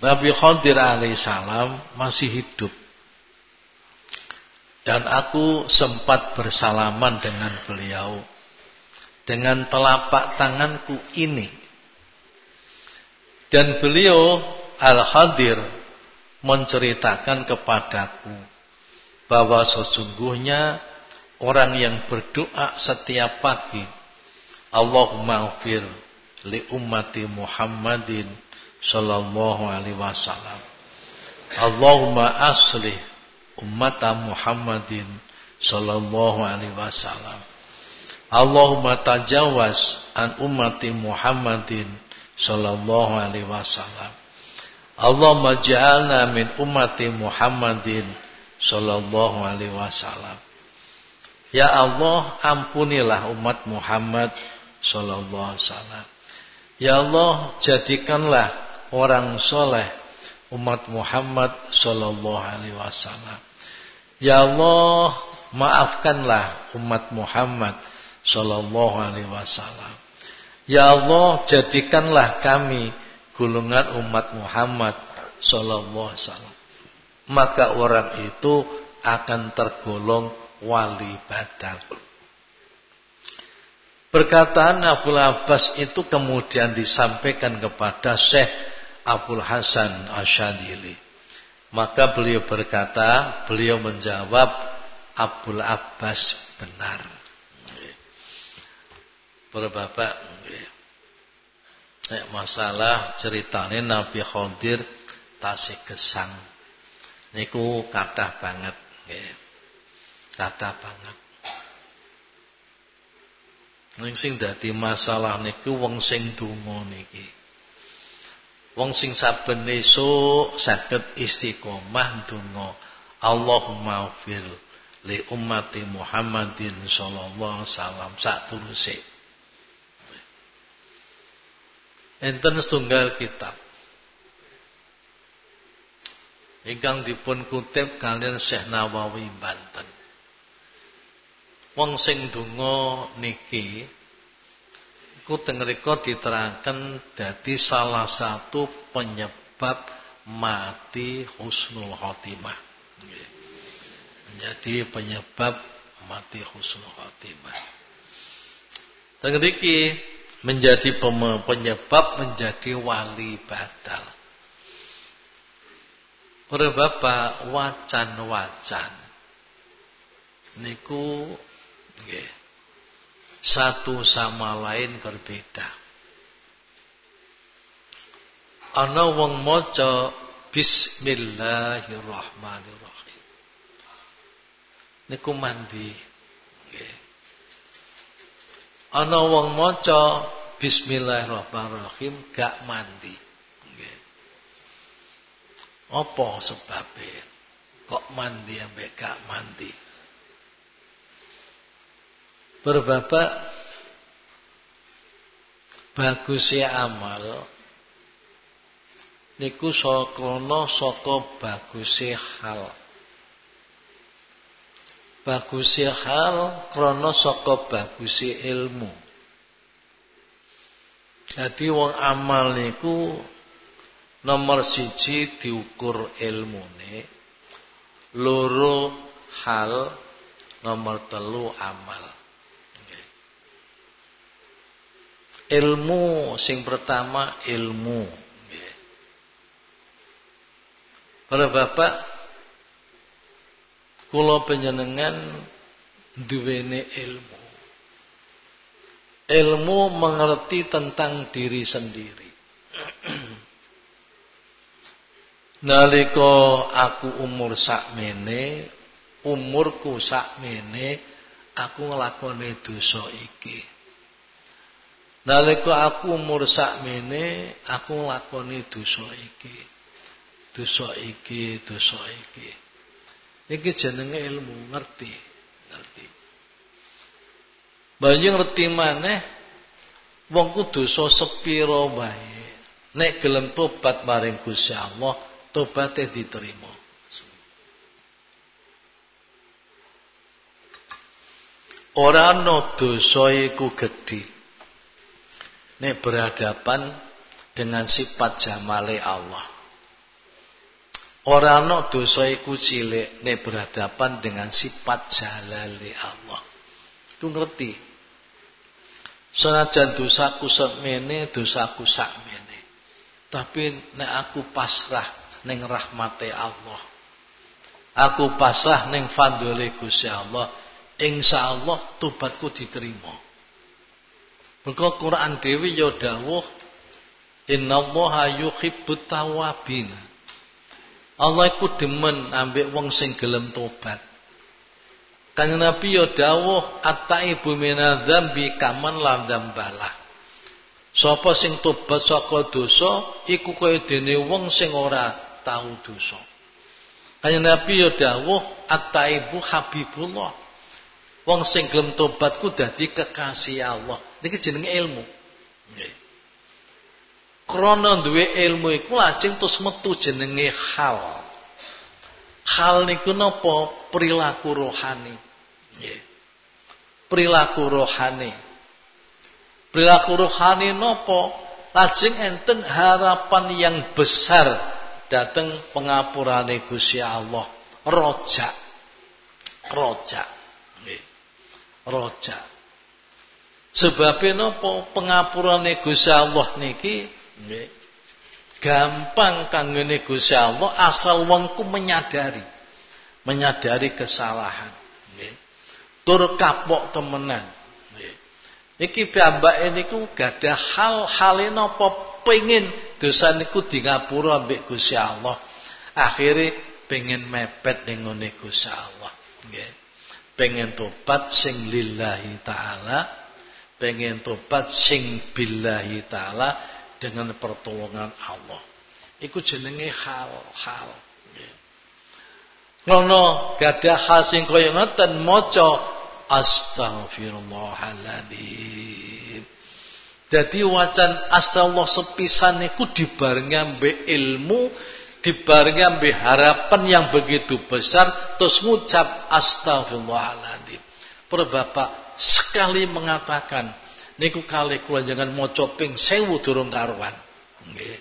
Nabi Khadir alaihissalam masih hidup. Dan aku sempat bersalaman dengan beliau. Dengan telapak tanganku ini. Dan beliau Al-Khadir menceritakan kepadaku bahwa sesungguhnya orang yang berdoa setiap pagi Allahumma li ummati Muhammadin sallallahu alaihi wasallam Allahumma aslih ummata Muhammadin sallallahu alaihi wasallam Allahumma tajawaz an ummati Muhammadin sallallahu alaihi wasallam Allahumma ja'alna min ummati Muhammadin sallallahu alaihi wasallam. Ya Allah, ampunilah umat Muhammad sallallahu alaihi wasallam. Ya Allah, jadikanlah orang soleh umat Muhammad sallallahu alaihi wasallam. Ya Allah, maafkanlah umat Muhammad sallallahu alaihi wasallam. Ya Allah, jadikanlah kami golongan umat Muhammad sallallahu alaihi wasallam. Maka orang itu akan tergolong wali badal. Perkataan Abu Abbas itu kemudian disampaikan kepada Syekh Abdul Hasan Asyadili. Maka beliau berkata, beliau menjawab, Abdul Abbas benar. Bapak, Nek masalah ceritane Nabi Khidir tasih gesang. Niku kathah banget. Kathah banget. Ning sing dadi masalah niku wong sing donga niki. Wong sing saben esuk saged istiqomah donga Allahumma fil li ummati Muhammadin sallallahu alaihi wasallam sak turuse. enten setunggal kitab ingkang dipun kutip kalian Syekh Nawawi Banten wong sing donga niki iku teng mriku diterangkan dadi salah satu penyebab mati husnul khotimah menjadi penyebab mati husnul khotimah teng menjadi penyebab menjadi wali batal. Para bapak wacan-wacan. Niku satu sama lain berbeda. Ana wong maca bismillahirrahmanirrahim. Niku mandi nggih. Ana wong maca bismillahirrahmanirrahim gak mandi. Nggih. Apa sebabnya? Kok mandi ambek gak mandi? Berbapak bagusnya amal niku sokrono saka bagusnya hal. Bagusnya hal krono saka bagusnya ilmu. Jadi wong amal niku nomor siji diukur ilmune, loro hal, nomor telu amal. Ilmu sing pertama ilmu. Para bapak Kula penyenengan duwene ilmu. Ilmu mengerti tentang diri sendiri. Nalika aku umur sakmene, umurku sakmene, aku nglakoni dosa iki. Nalika aku umur sakmene, aku nglakoni dosa iki. Dosa iki, dosa iki. Iki jenenge ilmu, ngerti, ngerti. Banyu ngerti maneh wong ku dosa sepira wae. Nek gelem tobat maring Gusti Allah, tobaté diterima. Ora ana dosa iku gedhe. Nek berhadapan dengan sifat jamale Allah. Ora ana dosa iku cilik nek berhadapan dengan sifat jalale Allah. Ku ngerti. Senajan dosaku sakmene, dosaku sakmene. Tapi nek aku pasrah ning rahmate Allah. Aku pasrah ning fadhole Gusti Allah. Insyaallah tobatku diterima. Mergo Quran dhewe ya dawuh Innallaha yuhibbut tawabin. Allah iku demen ambek wong sing gelem tobat. Kanjeng Nabi ya dawuh at-taibu minadzambi kaman la dzambalah. Sapa sing tobat saka dosa iku kaya dene wong sing ora tahu dosa. Kanjeng Nabi ya dawuh at-taibu habibullah. Wong sing gelem tobat ku dadi kekasih Allah. Niki jenenge ilmu. Krana duwe ilmu iku lajeng terus metu jenenge hal. Hal niku napa? Perilaku rohani. Nggih. Perilaku rohani. Perilaku rohani napa? Lajeng enten harapan yang besar dateng pengapurane Gusti Allah roja roja nggih roja sebabnya napa pengapurane Gusti Allah niki? Nggih. Gampang kanggone Gusti Allah asal wongku menyadari. Menyadari kesalahan. Nggih. Tur kapok temenan. Nggih. Iki piyambake niku gadah hal-hale napa pengen dosa niku di ngapura ambek Gusti Allah. Akhire pengen mepet ning ngene Gusti Allah. Nggih. Pengen tobat sing lillahi taala, pengen tobat sing billahi taala dengan pertolongan Allah. Iku jenenge hal-hal. Ngono gadah hal sing kaya ngoten maca astaghfirullahaladzim jadi wacan asallah sepisan niku dibarengi ambek ilmu, dibarengi ambek harapan yang begitu besar terus ngucap astagfirullahaladzim. Para bapak sekali mengatakan niku kali kula jangan maca ping 1000 durung karuan. Nggih.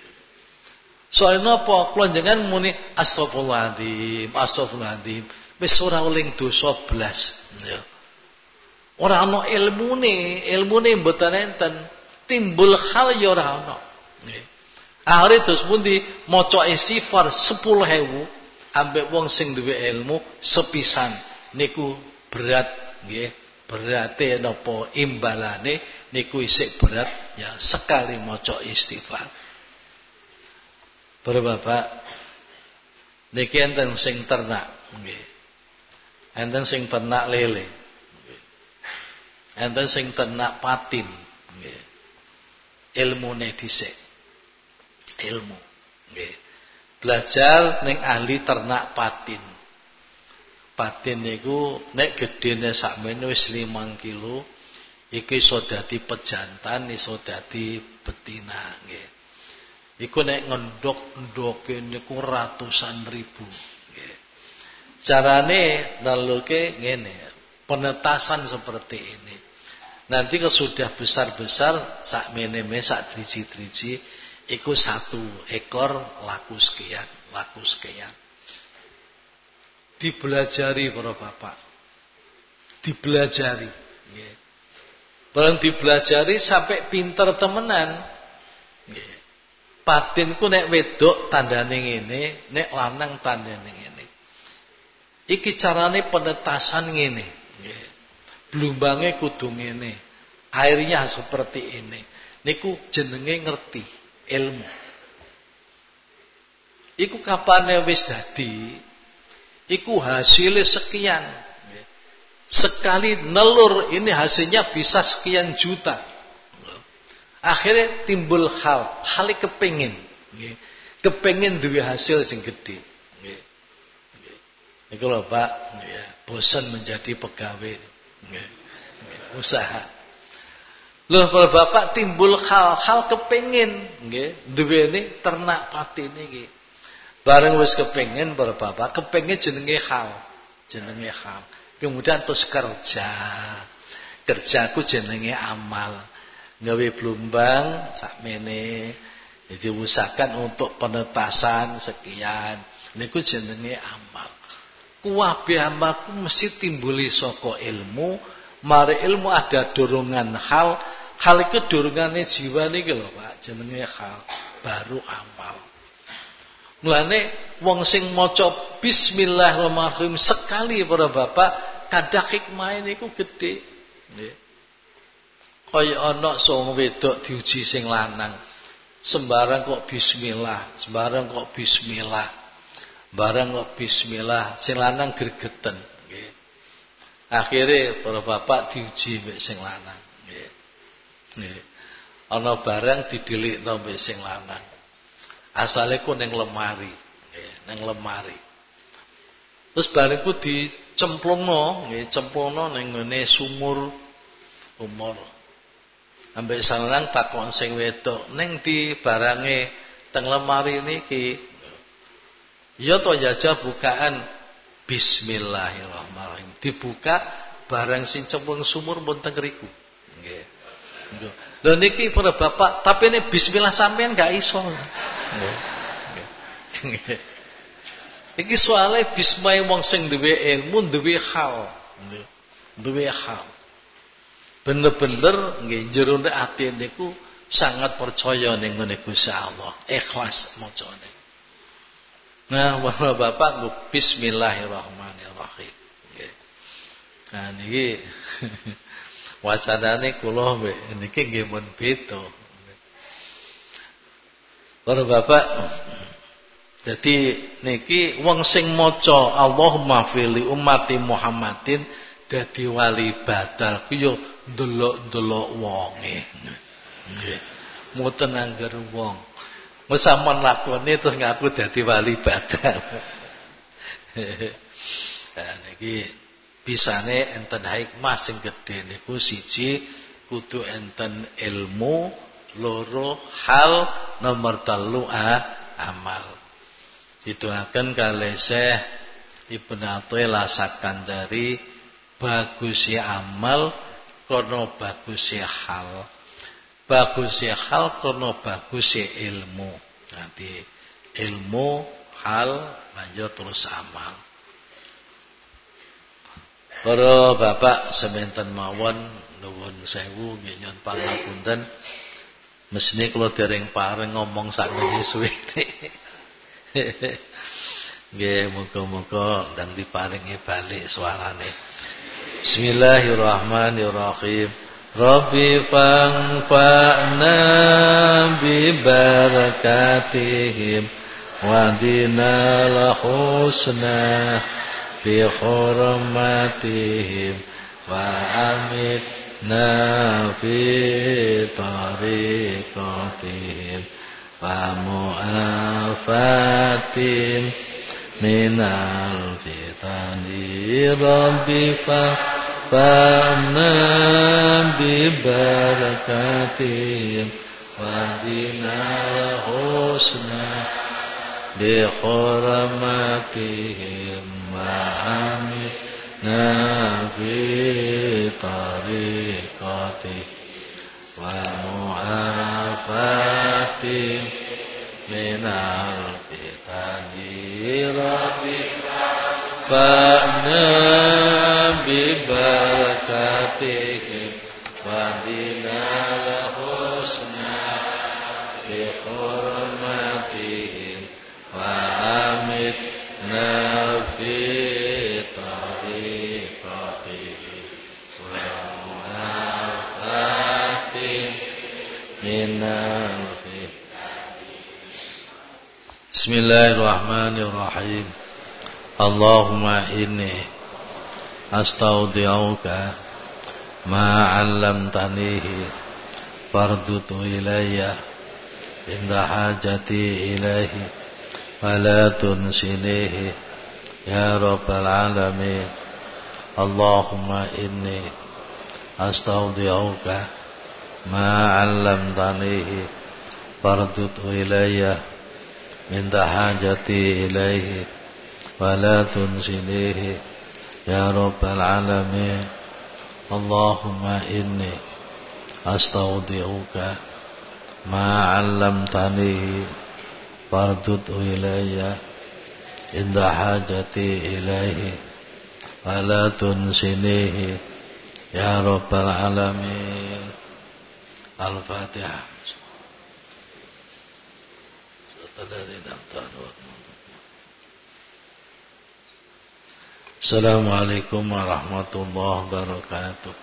Soalnya apa? Kula jangan muni astagfirullahaladzim, astagfirullahaladzim. Wis ora uling dosa blas. Ya. Ora ana ilmune, ilmune mboten enten timbul hal ya ora ana. Nggih. Akhire terus pundi maca istighfar 10.000 ambek wong sing duwe ilmu sepisan niku berat nggih. Berate napa imbalane niku isik berat ya sekali maca istighfar. Para bapak niki enten sing ternak nggih. Enten sing ternak lele. Enten sing ternak patin nggih ilmune dhisik. Ilmu. Belajar ning ahli ternak patin. Patin niku nek gedene sakmene wis 5 kilo, iki iso dadi pejantan, iso dadi betina nggih. Iku nek ngendok-endoke niku ratusan ribu nggih. Carane naluke ngene, penetasan seperti ini. Nanti kalau sudah besar-besar sak meneme sak driji-driji iku satu ekor laku sekian, laku sekian. Dibelajari para bapak. Dibelajari, nggih. Barang dibelajari sampai pinter temenan. Nggih. Patinku nek wedok tandane ngene, nek lanang tandane ngene. Iki carane penetasan ngene, nggih. Blumbange kudu ngene. Airnya seperti ini. Niku jenenge ngerti ilmu. iku kapane wis dadi iku hasilnya sekian. Sekali nelur ini hasilnya bisa sekian juta. Akhirnya timbul hal hal kepingin. Kepingin dua hasil sing gede. Pak, bosan menjadi pegawai. Usaha. Loh kalau Bapak timbul hal-hal kepingin. Nggih, duweni ternak pati niki. Bareng wis kepingin para Bapak, kepingin jenenge hal. Jenenge hal. Kemudian terus kerja. Kerjaku jenenge amal. Gawe blumbang. Jadi usahakan untuk penetasan sekian. Niku jenenge amal. Kuwabe amalku mesti timbuli saka ilmu, mari ilmu ada dorongan hal, hal itu dorongane jiwa niki lho Pak, jenenge hal, baru amal. Mulane wong sing maca bismillahirrahmanirrahim sekali para bapak kadang hikmah niku gedhe. Nggih. Kaya ana sing wedok diuji sing lanang. Sembarang kok bismillah, sembarang kok bismillah. Barang kok bismillah sing lanang gregeten nggih. Akhire para bapak diuji mek sing lanang nggih. Nggih. Ana barang didelikno mek sing lanang. Asale ku ning lemari, ning lemari. Terus bareng ku dicemplungno, nggih, cemplungno ning ngene sumur umur. Ambek sarang takon sing wedok, ning di barange teng lemari niki Ya to jajah bukaan Bismillahirrahmanirrahim. Dibuka barang sing cemplung sumur pun teng riku. Nggih. Lho niki para bapak, tapi ini bismillah sampean gak iso. Iki soalnya bismai wong sing duwe ilmu, duwe hal. Duwe hal. Bener-bener nggih jero ati niku sangat percaya ning ngene Gusti Allah. Ikhlas macane. Nah, Bapak bismillahirrahmanirrahim. Nah niki wacanane kula niki nggih mun beda. Para Bapak jadi niki wong sing maca Allahumma fili ummati Muhammadin dadi wali badal ku yo ndelok-ndelok wonge. Nggih. Mboten angger wong. Wis sampean lakoni terus ngaku dadi wali badal. nah niki bisane enten hikmah sing gedhe niku siji kudu enten ilmu, loro hal, nomor telu amal. Didoakan kali Syekh Ibnu Athaillah Sakandari bagusnya amal kono bagusnya hal bagusnya hal karena bagusnya ilmu. Nanti ilmu, hal, lanjut terus amal. Para bapak seminten mawon nuwun sewu nggih nyon pangapunten. Mesine kula dereng pareng ngomong sakmene suwe. Nggih muga-muga dan diparingi balik suarane. Bismillahirrahmanirrahim. Rabbi fangfa'na bi hurmatihim Wa amitna fi tariqatihim Wa mu'afatim minal fitani Rabbi fangfa'na وانفعنا ببركاتهم واهدنا الحسنى بحرمتهم وعملنا في طريقته ومعافاتهم من الفتن ربك فأنا ببركاتهم وهدنا الحسنى بحرمتهم وأمتنا في طريقتهم ومعافاتهم من الفتن Bismillahirrahmanirrahim. Allahumma inni astaudi'uka ma 'allamtanihi fardutu ilayya inda hajati ilaihi fala tunsinihi ya rabbal alamin Allahumma inni astaudi'uka ma 'allamtanihi fardutu ilayya inda hajati ilaihi fala tunsinihi يا رب العالمين اللهم إني أستودعك ما علمتني فاردد إلي عند حاجتي إليه ولا تنسنيه يا رب العالمين الفاتحة الذين أمتنوا Assalamualaikum warahmatullahi wabarakatuh